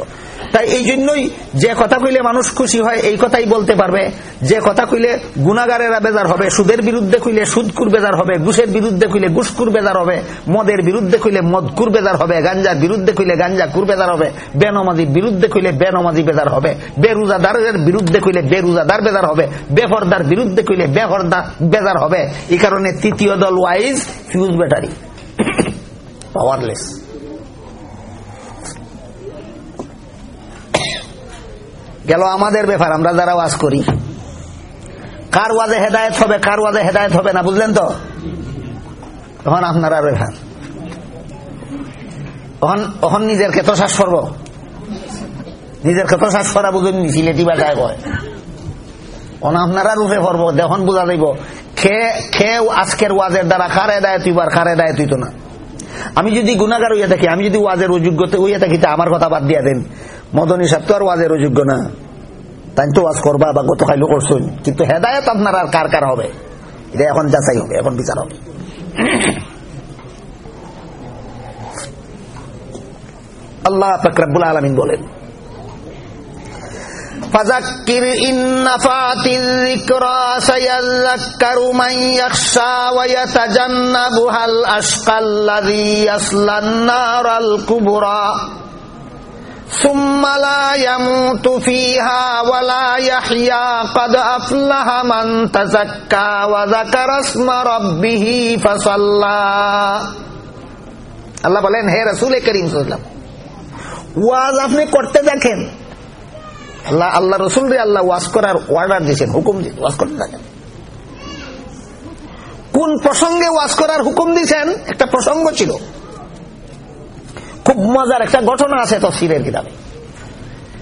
তাই এই জন্যই যে কথা কইলে মানুষ খুশি হয়, এই কথাই বলতে পারবে। যে কথা কইলে গুণাগারেরা বেজার হবে, সুদের বিরুদ্ধে কইলে সুদকুর বেজার হবে, ঘুষের বিরুদ্ধে কইলে ঘুষকুর বেজার হবে, মদের বিরুদ্ধে কইলে মদকুর বেজার হবে, গাঞ্জার বিরুদ্ধে কইলে গাঞ্জা কুর বেজার হবে, বেনমাজির বিরুদ্ধে কইলে বেনমাজি বেজার হবে, বেরুজাদারের বিরুদ্ধে কইলে বেরুজাদার বেজার হবে, বেফরদার বিরুদ্ধে কইলে বেফরদার বেজার হবে। এই কারণে তৃতীয় দল ওয়াইজ ফিউজ ব্যাটারি পাওয়ারলেস গেল আমাদের ব্যাপার, আমরা যারা ওয়াজ করি। কার ওয়াজে হেদায়ত হবে, কার ওয়াজে হেদায়ত হবে না, বুঝলেন তো? তখন আপনারা ব্যাপার। তখন নিজের ক্ষেত্র শ্বাস করব। নিজের ক্ষেত্র শ্বাস করা বুঝুন সিলেটি আপনারা রূপে দেখুন বোঝা যাইব খেয়ে আজকের ওয়াজের দ্বারা কার এদায় তুই কার তো না। আমি যদি গুণাগার হইয়া থাকি, আমি যদি ওয়াজের অযোগ্যতা হইয়া থাকি, তা আমার কথা বাদ দিয়া দেন। মদনী সাহেব তো আর ওয়াজের অযোগ্য না তাই তো ওয়াজ করবা বা গত খাইলো করছেন কিন্তু হেদায়ত আপনার আর কার কার হবে এটা এখন যাচাই হবে এখন বিচার হবে আল্লাহ ফকরাবুল আলমিন বলেন فذكر إن نفعت الذكرى سيذكر من يخشى ويتجنبها الأشقى الذي يصلى النار الكبرى ثم لا يموت فيها ولا يحيا قد أفلح من تزكى وذكر اسم ربه فصلى আল্লাহ বলেন হে রসুল করিম সাল্লাম ওয়াজ আপনি করতে দেখেন আল্লাহ আল্লাহ রসুল রে আল্লাহ ওয়াজ করার অর্ডার দিয়েছেন হুকুম দিয়ে ওয়াজ করতে থাকেন কোন প্রসঙ্গে ওয়াজ করার হুকুম দিয়েছেন একটা প্রসঙ্গ ছিল খুব মজার একটা ঘটনা আছে তফসিরের কিতাবে।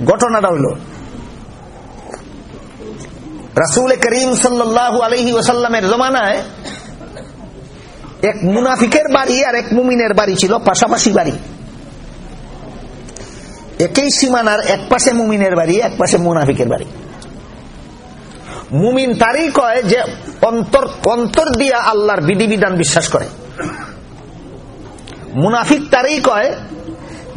ঘটনাটা হইল, রাসুল করিম সাল্লাহ আলহি ওসাল্লামের জমানায় এক মুনাফিকের বাড়ি আর এক মুমিনের বাড়ি ছিল, পাশাপাশি বাড়ি। একই সীমানার এক পাশে মুমিনের বাড়ি, এক পাশে মুনাফিকের বাড়ি। মুমিন তারই কয় যে অন্তর অন্তর দিয়া আল্লাহর বিধিবিধান বিশ্বাস করে। মুনাফিক তারই কয়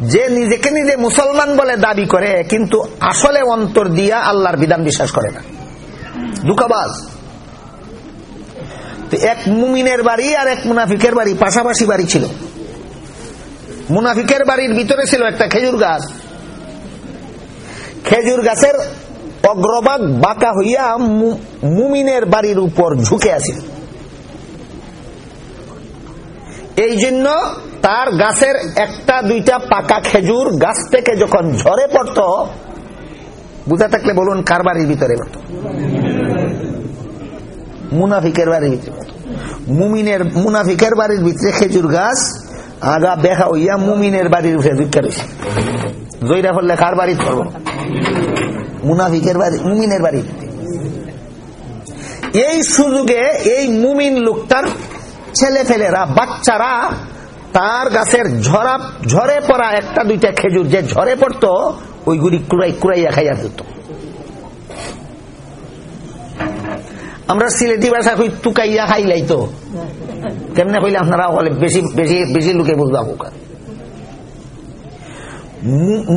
যে নিজেকে নিজে মুসলমান বলে দাবি করে, কিন্তু আসলে অন্তর দিয়া আল্লাহর বিধান বিশ্বাস করে না। দুকাবাজ এক মুমিনের বাড়ি আর এক মুনাফিকের বাড়ি, পাশাপাশি বাড়ি ছিল। মুনাফিকের বাড়ির ভিতরে ছিল একটা খেজুর গাছ। খেজুর গাছের অগ্রভাগ বাঁকা হইয়া মুমিনের বাড়ির উপর ঝুঁকে আছে এই জন্য তার গাছের একটা, দুইটা পাকা খেজুর গাছ থেকে যখন ঝরে পড়ত, বুঝা থাকলে বলুন কার বাড়ির ভিতরে মুনাফিকের বাড়ির ভিতরে মুমিনের, মুনাফিকের বাড়ির ভিতরে খেজুর গাছ, আগা দেখা হইয়া মুমিনের বাড়ির দুঃখা রয়েছে জয়রা করলে কার বাড়ি করব মুনাফিকের বাড়ি মুমিনের বাড়ি এই সুযোগে এই মুমিন লোকটার ছেলে ফেলেরা, বাচ্চারা, তার গাছের ঝরা, ঝরে পড়া একটা দুইটা খেজুর যে ঝরে পড়তো, ওইগুলি কুড়াই, কুড়াইয়া খাইয়া দিত। আমরা সিলেটি ভাষা কই তুকাইয়া খাইলাই তো। কেমনে কইলে আপনারা বেশি বেশি বেশি লোকে বুঝবা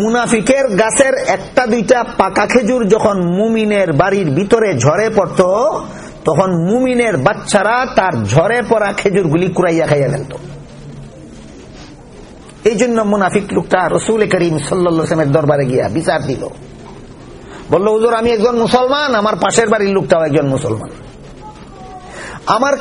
মুনাফিকের গাছের একটা দুইটা পাকা খেজুর যখন মুমিনের বাড়ির ভিতরে ঝরে পড়ত তখন মুমিনের বাচ্চারা তার ঝরে পড়া খেজুর গুলি কুড়াইয়া খাইয়া ফেলত। এই জন্য মুনাফিক লোকটা রসুল করিম সাল্লামের দরবারে গিয়া বিচার দিল। বলল, হুজুর, আমি একজন মুসলমান, আমার পাশের বাড়ির লোকটাও একজন মুসলমান। আমার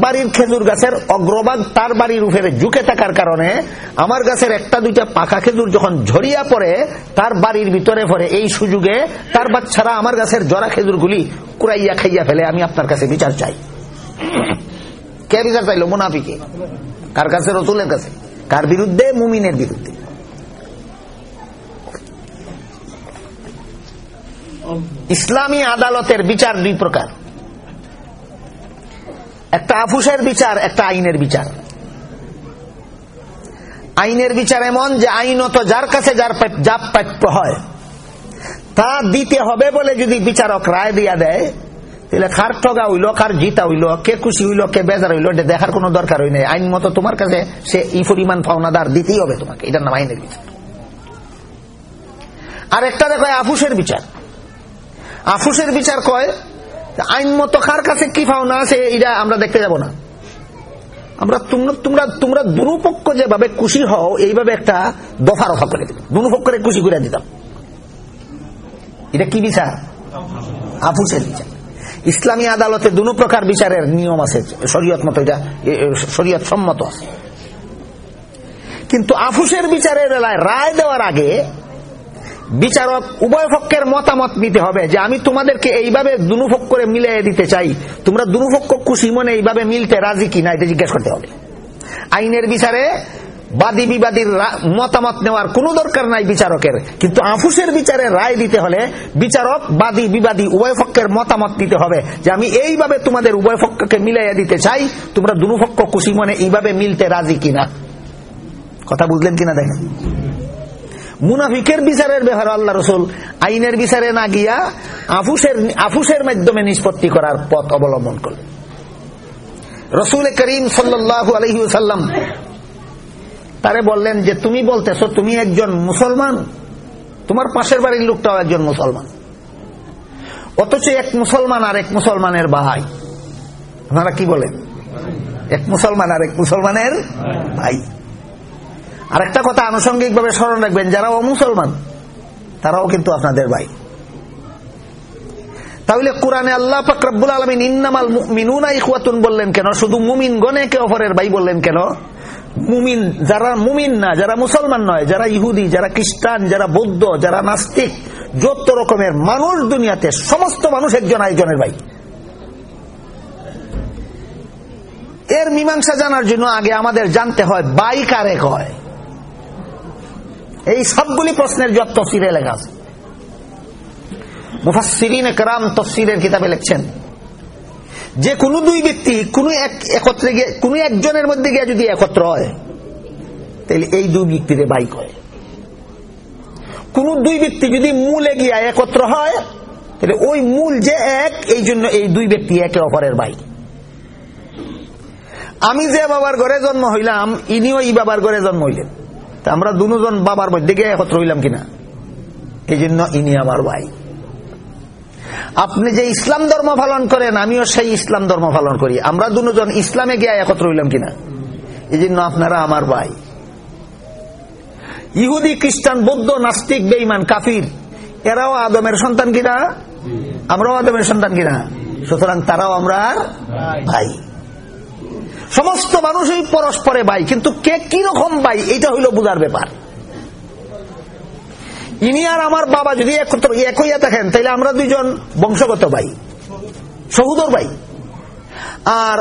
বাড়ির খেজুর গাছের অগ্রভাগ তার বাড়ির উপরে ঝুঁকে থাকার কারণে আমার গাছের একটা দুইটা পাকা খেজুর যখন ঝরিয়া পড়ে, তার বাড়ির ভিতরে পড়ে, এই সুযোগে তার বাচ্চারা আমার গাছের জরা খেজুরগুলি কুড়াইয়া খাইয়া ফেলে, আমি আপনার কাছে বিচার চাই। কে বিচার চাইল? মুনাফিকে। কার কাছে? রতুলের কাছে। কার বিরুদ্ধে? মুমিনের বিরুদ্ধে। ইসলামী আদালতের বিচার দুই প্রকার। একটা আফুসের বিচার, একটা আইনের বিচার। আইনের বিচার এমন যে আইনত যার কাছে যার যা প্রাপ্য হয়, তা দিতে হবে বলে যদি বিচারক রায় দিয়া দেয়, তাহলে খার ঠগা হইল খার জিতা হইল, কে খুশি হইল, কে বেজার হইল, এটা দেখার কোন দরকার হই নাই। আইন মতো তোমার কাছে সে ই পরিমাণ পাওনাদার দিতেই হবে তোমাকে, এটার নাম আইনের বিচার। আর একটা দেখো, আফুসের বিচার। আফুসের বিচার কয় আইন মতো কার কাছে কি পাওনা আছে এটা আমরা দেখতে যাব না। আমরা তোমরা তোমরা তোমরা দুপক্ষ যেভাবে খুশি হও, এইভাবে একটা দফা রফা করে দিতাম দুপক্ষরে খুশি করে দিতাম এটা কি বিচার? আফুসের বিচার। ইসলামী আদালতে দুনো প্রকার বিচারের নিয়ম আছে, শরীয়ত মতো এটা শরীয়ত সম্মত আছে। কিন্তু আফুসের বিচারের রায় দেওয়ার আগে বিচারক উভয় পক্ষের মতামত নিতে হবে যে আমি তোমাদেরকে এইভাবে দুনুপক্ষ করে মিলিয়ে দিতে চাই। তোমরা দুনুপক্ষ খুশি মনে এইভাবে মিলতে রাজি কিনা এটা জিজ্ঞেস করতে হবে। আইনের বিচারে বাদী বিবাদীর মতামত নেওয়ার কোন দরকার নাই বিচারকের। কিন্তু আফুসের বিচারে রায় দিতে হলে বিচারক, বাদী বিবাদী উভয় পক্ষের মতামত দিতে হবে যে আমি এইভাবে তোমাদের উভয় পক্ষকে মিলাইয়া দিতে চাই, তোমরা দুপক্ষ খুশি মনে এইভাবে মিলতে রাজি কিনা কথা বুঝলেন কিনা দেখেন? মুনাফিকের বিচারের ব্যাপার আল্লাহ রসুল আইনের বিচারে না গিয়া আফুসের আফুসের মাধ্যমে নিষ্পত্তি করার পথ অবলম্বন করলেন। রসুল করিম সাল্লু আলহিউসাল্লাম তারে বললেন যে, তুমি বলতেছো তুমি একজন মুসলমান, তোমার পাশের বাড়ির লোকটাও একজন মুসলমান। অথচ এক মুসলমান আর এক মুসলমানের ভাই। আপনারা কি বলেন? এক মুসলমান আর এক মুসলমানের ভাই। আর একটা কথা আনুষঙ্গিক ভাবে স্মরণ রাখবেন যারা অমুসলমান তারাও কিন্তু আপনাদের ভাই। তাহলে কোরআনে আল্লাহ ফাকরাবুল আলমিন ইন্নামাল মিনুনা ইকুয়াতুন বললেন কেন? শুধু মুমিন গনে কে অপরের ভাই বললেন কেন? মুমিন যারা মুমিন না, যারা মুসলমান নয়, যারা ইহুদি, যারা খ্রিস্টান, যারা বৌদ্ধ, যারা নাস্তিক, যত রকমের মানুষ দুনিয়াতে, সমস্ত মানুষ একজন আরেকজনের ভাই। এর মীমাংসা জানার জন্য আগে আমাদের জানতে হয় বাই কারে হয় এই সবগুলি প্রশ্নের জব তফসিরে লেখা আছে। মুফাসিরিন একরাম তফসিরের কিতাবে লিখছেন, যে কোনো দুই ব্যক্তি কোন এক একত্রে গিয়ে, কোন একজনের মধ্যে গিয়ে যদি একত্র হয়, তাহলে এই দুই ব্যক্তিরে বাই করে। কোন দুই ব্যক্তি যদি মূলে গিয়া একত্র হয়, তাহলে ওই মূল যে এক, এই জন্য এই দুই ব্যক্তি একে অপরের ভাই আমি যে বাবার ঘরে জন্ম হইলাম, ইনিও ই বাবার ঘরে জন্ম হইলেন। তা আমরা দুজন বাবার মধ্যে গিয়ে একত্র হইলাম কিনা? এই জন্য ইনি আমার ভাই। আপনি যে ইসলাম ধর্ম পালন করেন আমিও সেই ইসলাম ধর্ম পালন করি। আমরা দুজন ইসলামে গিয়ে একত্র হইলাম কিনা? এই জন্য আপনারা আমার ভাই। ইহুদি খ্রিস্টান বৌদ্ধ নাস্তিক বেইমান কাফির এরাও আদমের সন্তান কিনা? আমরাও আদমের সন্তান কিনা? সুতরাং তারাও আমরা ভাই। সমস্ত মানুষই পরস্পরে ভাই কিন্তু কে কীরকম ভাই এটা হইল বুঝার ব্যাপার। ইনি আর আমার বাবা যদি এক হইয়া থাকেন তাহলে আমরা দুইজন বংশগত ভাই সহুদর ভাই আর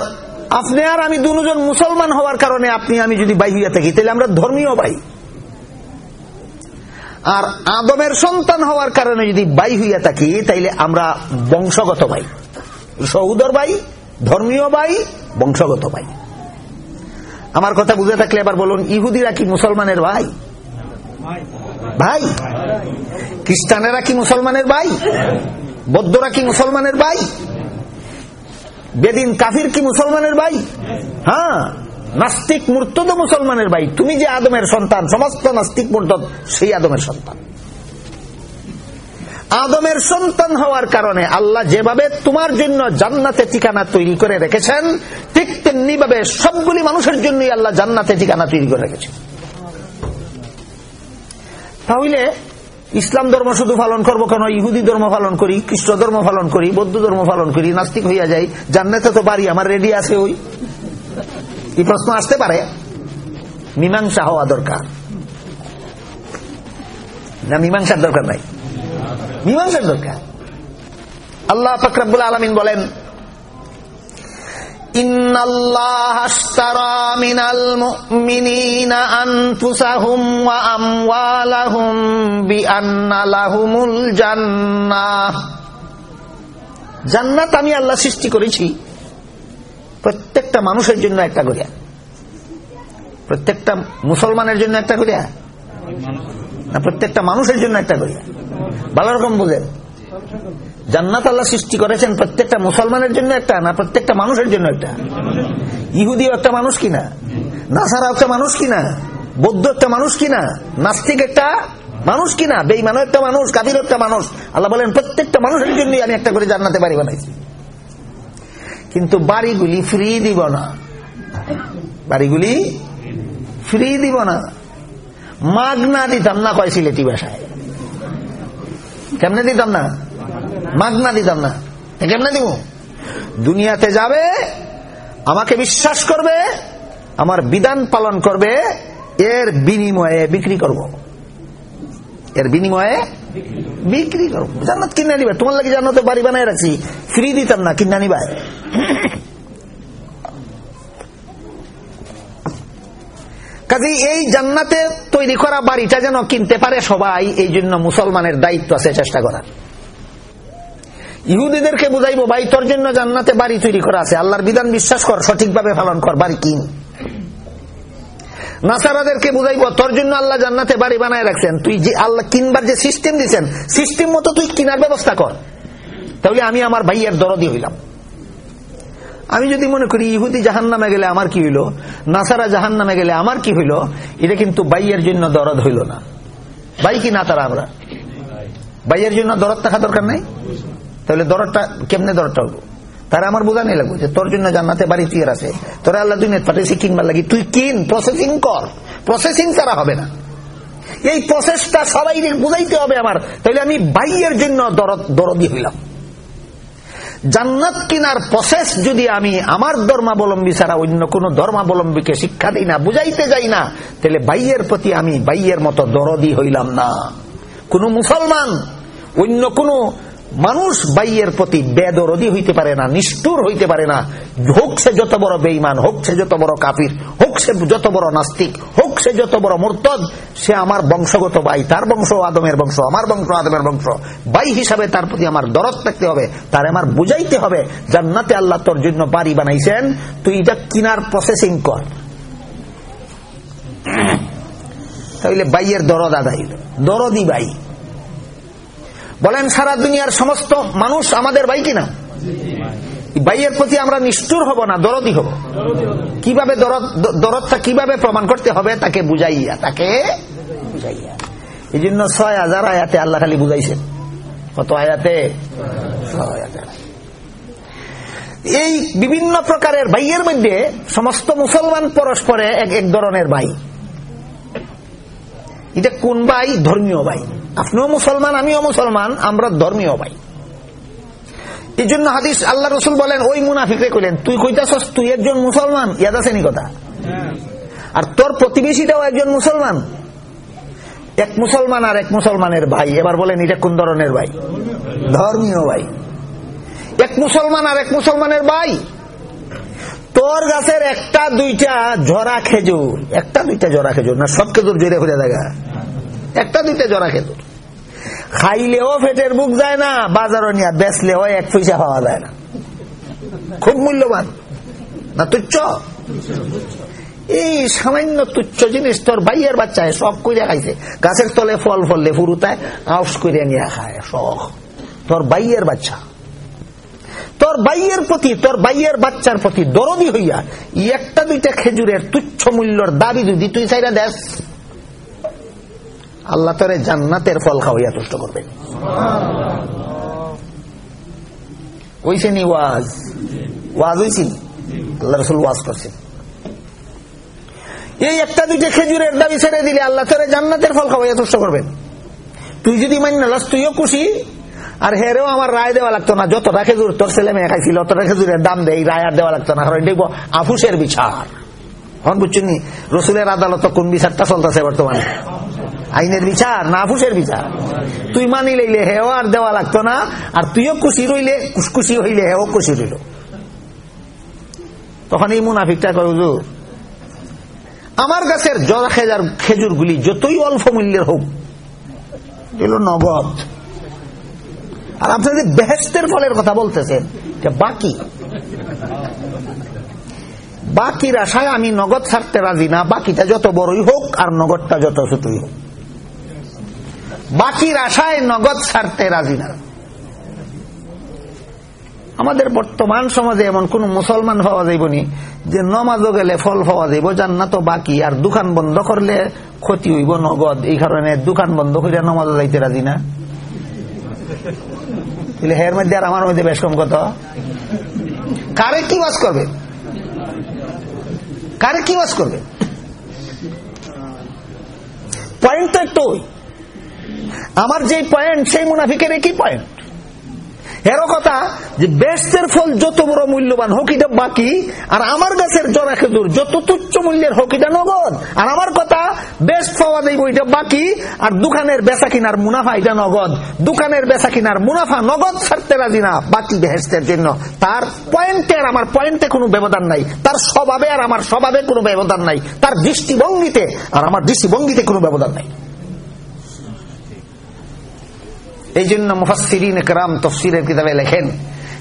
আপনি আর আমি দুজন মুসলমান হওয়ার কারণে আপনি, আমি যদি ভাই হইয়া থাকি তাহলে আমরা ধর্মীয় ভাই আর আদমের সন্তান হওয়ার কারণে যদি ভাই হইয়া থাকি, তাইলে আমরা বংশগত ভাই সহুদর ভাই ধর্মীয় ভাই বংশগত ভাই আমার কথা বুঝে থাকলে এবার বলুন, ইহুদিরা কি মুসলমানের ভাই? ভাই? খ্রিস্টানেরা কি মুসলমানের ভাই? বৌদ্ধরা কি মুসলমানের ভাই? বেদিন কাফির কি মুসলমানের ভাই? হ্যাঁ নাস্তিক মূর্তদ মুসলমানের ভাই। তুমি যে আদমের সন্তান, সমস্ত নাস্তিক মূর্তদ সেই আদমের সন্তান। আদমের সন্তান হওয়ার কারণে আল্লাহ যেভাবে তোমার জন্য জান্নাতে ঠিকানা তৈরি করে রেখেছেন, ঠিক তেমনি ভাবে সবগুলি মানুষের জন্যই আল্লাহ জান্নাতে ঠিকানা তৈরি করে রেখেছেন। তাহলে ইসলাম ধর্ম শুধু পালন করব কেন? ইহুদি ধর্ম পালন করি, খ্রিস্ট ধর্ম পালন করি, বৌদ্ধ ধর্ম পালন করি, নাস্তিক হইয়া যাই, জান্নাতে তো পারি আমার রেডি আছে ওই। এই প্রশ্ন আসতে পারে? মীমাংসা হওয়া দরকার। না, মীমাংসার দরকার নাই। মীমাংসার দরকার আল্লাহ ফকরাবুল আলমিন বলেন إن الله اشترى من المؤمنين أنفسهم وأموالهم بأن لهم الجنة জান্নাত আমি আল্লাহ সৃষ্টি করেছি প্রত্যেকটা মানুষের জন্য একটা করিয়া প্রত্যেকটা মুসলমানের জন্য একটা করিয়া না প্রত্যেকটা মানুষের জন্য একটা করিয়া ভালো রকম বুঝেন জান্নাত আল্লাহ সৃষ্টি করেছেন প্রত্যেকটা মুসলমানের জন্য একটা না প্রত্যেকটা মানুষের জন্য একটা। ইহুদিও একটা মানুষ কিনা? নাসারা একটা মানুষ কিনা? বৌদ্ধ একটা মানুষ কিনা? নাস্তিক একটা মানুষ কিনা? বেইমানও একটা মানুষ কাবির একটা মানুষ। আল্লাহ বলেন, প্রত্যেকটা মানুষের জন্যই আমি একটা করে জান্নাতে বাড়ি বানাইছি। কিন্তু বাড়িগুলি ফ্রি দিব না। বাড়িগুলি ফ্রি দিব না। মাগনা দিতাম না কয় সিলেটি ভাষায়। কেমনে দিতাম না? মাগনা দিতাম না। কেমনে দিব? দুনিয়াতে যাবে, আমাকে বিশ্বাস করবে, আমার বিধান পালন করবে, এর বিনিময়ে বিক্রি করব। এর বিনিময়ে বিক্রি করব। জান্নাত কিনা নিবে তোমার লাগে জান্নাতে বাড়ি বানায় রাখছি। ফ্রি দিতাম না, কিনা নিবা কাজে এই জান্নাতে তৈরি করা বাড়িটা যেন কিনতে পারে সবাই, এই জন্য মুসলমানের দায়িত্ব আছে চেষ্টা করার। ইহুদিদেরকে বুঝাইবো, ভাই, তোর জন্য জান্নাতে বাড়ি তৈরি করা আছে। আল্লাহর বিধান বিশ্বাস কর, সঠিকভাবে পালন কর, বাড়ি কিন। নাসারাদেরকে বুঝাইব, তোর জন্য আল্লাহ জান্নাতে বাড়ি বানায় রাখছেন। তুই যে আল্লাহ কিনবার যে সিস্টেম দিচ্ছেন সিস্টেম মতো তুই কিনার ব্যবস্থা কর। তাহলে আমি আমার ভাইয়ের দরদি হইলাম। আমি যদি মনে করি ইহুদি জাহান নামে গেলে আমার কি হইল? নাসারা জাহান নামে গেলে আমার কি হইল? এটা কিন্তু বাইয়ের জন্য দরদ হইল না। বাই কি না তারা আমরা? বাইয়ের জন্য দরদ থাকা দরকার নাই? তাহলে দরদটা কেমনে দরদটা হলো তারা আমার বোঝা নেই লাগবে যে তোর জন্য জান্নাতে বাড়ি তুই আছে। তোরা আল্লাহ দুনিয়া পাঠিয়েছি কিনবার লাগি। তুই কিন প্রসেসিং কর। প্রসেসিং ছাড়া হবে না। এই প্রসেসটা সবাই বুঝাইতে হবে আমার। তাহলে আমি বাইয়ের জন্য দরদ, দরদি হইলাম। জান্নাত কিনার প্রসেস যদি আমি আমার ধর্মাবলম্বী ছাড়া অন্য কোন ধর্মাবলম্বীকে শিক্ষা দিই না, বুঝাইতে যাই না, তাহলে বাইয়ের প্রতি আমি বাইয়ের মতো দরদি হইলাম না। কোন মুসলমান, অন্য কোন মানুষ বাইয়ের প্রতি বেদরদি হইতে পারে না, নিষ্ঠুর হইতে পারে না। হোক সে যত বড় বেইমান হোক সে যত বড় কাপির হোক সে যত বড় নাস্তিক, হোক সে যত বড় মোরতদ, সে আমার বংশগত ভাই তার বংশ আদমের বংশ, আমার বংশ আদমের বংশ। ভাই হিসাবে তার প্রতি আমার দরদ থাকতে হবে, তার আমার বুঝাইতে হবে, জান্নাতে আল্লাহ তোর জন্য বাড়ি বানাইছেন, তুই এটা কিনার প্রসেসিং কর। তাইলে বাইয়ের দরদ আদায় দরদি বাই। বলেন, সারা দুনিয়ার সমস্ত মানুষ আমাদের ভাই কিনা? ভাইয়ের প্রতি আমরা নিষ্ঠুর হব না, দরদি হব। কীভাবে দরদটা কীভাবে প্রমাণ করতে হবে, তাকে বুঝাইয়া তাকে বুঝাইয়া। এই জন্য ছয় হাজার আয়াতে আল্লাহ খালি বুঝাইছেন। কত আয়াতে? এই বিভিন্ন প্রকারের ভাইয়ের মধ্যে সমস্ত মুসলমান পরস্পরে এক এক ধরনের ভাই। এটা কোন ভাই? ধর্মীয় ভাই। আপনিও মুসলমান, আমিও মুসলমান, আমরা ধর্মীয় ভাই। এই জন্য হাদিস আল্লাহ রসুল বলেন, ওই মুনাফিকে কইলেন, তুই কইতাছস তুই একজন মুসলমান? ইয়াদ আছে নি কথা? আর তোর প্রতিবেশীটাও একজন মুসলমান? এক মুসলমান আর এক মুসলমানের ভাই, এবার বলেন এটা কোন ধরনের ভাই? ধর্মীয় ভাই। এক মুসলমান আর এক মুসলমানের ভাই। তোর গাছের একটা, দুইটা জরা খেজুর। একটা, দুইটা জরা খেজুর না, সব খেজুর জোরে হয়ে দেখা একটা, দুইটা জরা খেজুর। খাইলেও ফেটের বুক যায় না, বাজারও নিয়ে বেচলেও এক পয়সা পাওয়া যায় না। খুব মূল্যবান। না তুচ্ছ? এই সামান্য তুচ্ছ জিনিস তোর ভাইয়ের বাচ্চায় শখ করে খাইছে। গাছের তলে ফল ফললে ফুরুতায় আউস করে নিয়ে খায়, শখ। তোর ভাইয়ের বাচ্চা। তোর বাইয়ের প্রতি, তোর বাইয়ের বাচ্চার প্রতি দরদি হইয়া একটা দুইটা খেজুরের তুচ্ছ মূল্যর দাবি যদি তুই চাইরা দেশ আল্লাহ তোরে জান্নাতের ফল খাওয়াইয়া তুষ্ট করবে ওইছে ওয়াজ? ওয়াজ হয়েছি আল্লাহ রসুল ওয়াজ করছে এই একটা দুইটা খেজুরের দাবি ছেড়ে দিলে আল্লাহ তোরে জান্নাতের ফল খাওয়াইয়া তুষ্ট করবেন। তুই যদি মান্য তুইও খুশি। আর হেরেও আমার রায় দেওয়া লাগতো না, যতটা খেজুর তোর ছেলে মেয়ে খাইছিল, অতটা খেজুরের দাম দেয় রায় আর দেওয়া লাগতো না, কারণ দেখব আফুসের বিচার। হন বুঝছেন রসুলের আদালত কোন বিচারটা চলতেছে বর্তমানে? আইনের বিচার না আফুসের বিচার। তুই মানি লইলে হেও আর দেওয়া লাগতো না, আর তুইও খুশি রইলে খুশি হইলে হেও খুশি রইল। তখন এই মুনাফিকটা কয় আমার গাছের জরা খেজার খেজুর গুলি যতই অল্প মূল্যের হোক, এলো নগদ। আর আপনাদের বেহেস্তের ফলের কথা বলতেছেন বাকি। বাকির আশায় আমি নগদ ছাড়তে রাজি না, বাকিটা যত বড়ই হোক আর নগদটা যত ছোটই হোক। বাকির আশায় নগদ ছাড়তে রাজি না। আমাদের বর্তমান সমাজে এমন কোন মুসলমান পাওয়া যাইবনি যে নমাজও গেলে ফল পাওয়া যাইব জান্নাত বাকি, আর দোকান বন্ধ করলে ক্ষতি হইব নগদ। এই কারণে দোকান বন্ধ করিয়া নমাজও যাইতে রাজি না। হের মধ্যে আর আমার মধ্যে বেশ কম কত? কারে কি বাস করবে? কারে কি বাস করবে? পয়েন্ট তো একটু আমার যে পয়েন্ট সেই মুনাফিকের কি পয়েন্ট এরও কথা যে বেস্টের ফল যত বড় মূল্যবান হকিটা বাকি, আর আমার গাছের জরা খেজুর যত তুচ্ছ মূল্যের হকিটা নগদ। আর আমার কথা বেস্ট পাওয়া যাইব এটা বাকি, আর দোকানের বেচা কিনার মুনাফা এটা নগদ। দোকানের বেচা কিনার মুনাফা নগদ ছাড়তে রাজি না, বাকি বেহেস্তের জন্য। তার পয়েন্টে আর আমার পয়েন্টে কোনো ব্যবধান নাই। তার স্বভাবে আর আমার স্বভাবে কোনো ব্যবধান নাই। তার দৃষ্টিভঙ্গিতে আর আমার দৃষ্টিভঙ্গিতে কোনো ব্যবধান নাই। এই জন্য মুফাসিরিন একরাম তফসিরের কিতাবে লেখেন,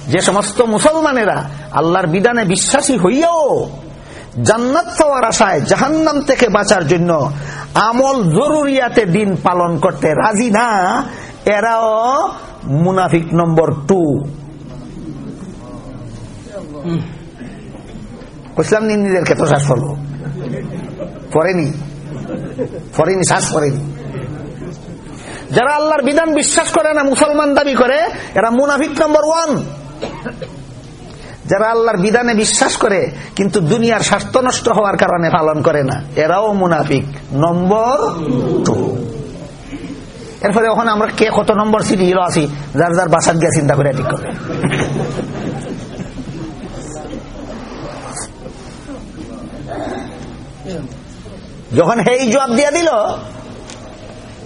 যে সমস্ত মুসলমানেরা আল্লাহর বিধানে বিশ্বাসী হইয়াও জান্নাত পাওয়ার আশায় জাহান্নাম থেকে বাঁচার জন্য আমল জরুরিয়াতে দিন পালন করতে রাজি না, এরাও মুনাফিক নম্বর টু। ইসলাম নিজেদের ক্ষেত্রে শ্বাস ফলো। পড়েনি। পড়েনি, শ্বাস পড়েনি। যারা আল্লাহর বিধান বিশ্বাস করে না, মুসলমান দাবি করে, এরা মুনাফিক নম্বর ওয়ান যারা আল্লাহর বিধানে বিশ্বাস করে, কিন্তু দুনিয়ার স্বাস্থ্য নষ্ট হওয়ার কারণে পালন করে না, এরাও মুনাফিক নম্বর টু এরপরে ওখানে আমরা কে কত নম্বর হিরো আছি, যার যার বাসার গিয়ে চিন্তা করে ঠিক করে যখন হেই জবাব দিয়ে দিল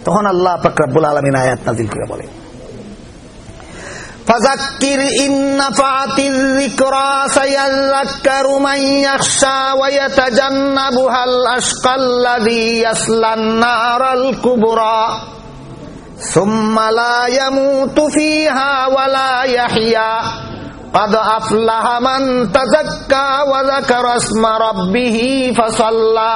তখন আল্লাহ ফকরাবুল আলমিন আয়াত নাজিল করে বলে فذكر إن نفعت الذكرى سيذكر من يخشى ويتجنبها الأشقى الذي يصلى النار الكبرى ثم لا يموت فيها ولا يحيا قد أفلح من تزكى وذكر اسم ربه فصلى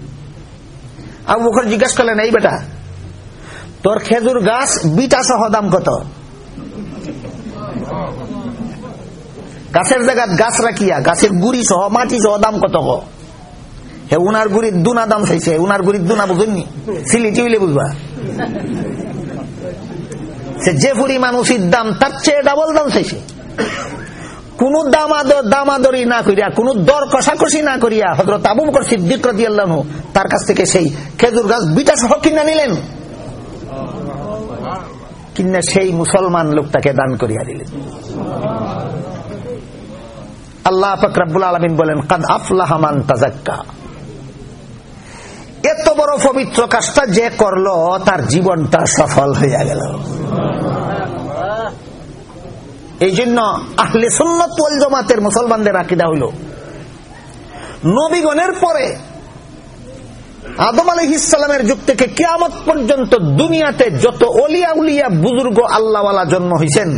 আবু বকর জিজ্ঞাসা করলেন, এই বেটা, তোর খেজুর গাছ বিটা সহ দাম কত? গাছের জায়গা গাছ রাখিয়া, গাছের গুড়ি সহ, মাটি সহ দাম কত হে, উনার গুড়ির দুনা দাম চাইছে, উনার গুড়ির দুনা বুঝুননি? সিলিটি হইলে বুঝবা? সে যে পরিমাণ উচিত দাম, তার চেয়ে ডাবল দাম চাইছে। কোন দামাদরি না করিয়া, কোন দর কষাকষি না করিয়া হজরত আবু বকর সিদ্দিক তার কাছ থেকে সেই খেজুর গাছ বিটা সহ কিনা নিলেন। কিনা সেই মুসলমান লোকটাকে দান করিয়া দিলেন। আল্লাহ ফকরাবুল আলমিন বলেন, কাদ আফলাহমান তাজাক্কা এত বড় পবিত্র কাজটা যে করল, তার জীবনটা সফল হইয়া গেল। এই জন্য আহলে সুন্নত ওয়াল জমাতের মুসলমানদের আকিদা হইল, নবীগণের পরে আদম আলহ ইসলামের যুগ থেকে কেয়ামত পর্যন্ত দুনিয়াতে যত অলিয়া উলিয়া বুজুর্গ আল্লাহওয়ালা জন্ম হয়েছেন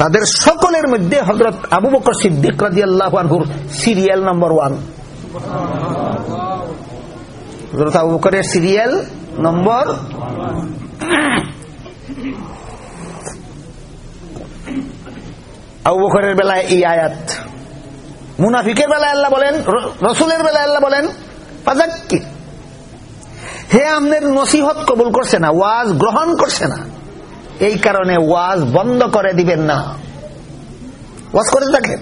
তাদের সকলের মধ্যে হজরত আবু বকর সিদ্দিক রাজি আল্লাহ সিরিয়াল নম্বর ওয়ান। হজরত আবু বকরের সিরিয়াল নম্বর আবু বেলায় এই আয়াত। মুনাফিকের বেলায় আল্লাহ বলেন রসুলের বেলায় আল্লাহ বলেন পাজাক্কি হে আমনের নসিহত কবুল করছে না, ওয়াজ গ্রহণ করছে না। এই কারণে ওয়াজ বন্ধ করে দিবেন না। ওয়াজ করে থাকেন।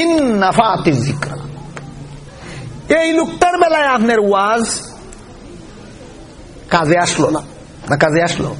ইন নাফাতি জিক্রা এই লোকটার বেলায় আপনার ওয়াজ কাজে আসলো না কাজে আসলো?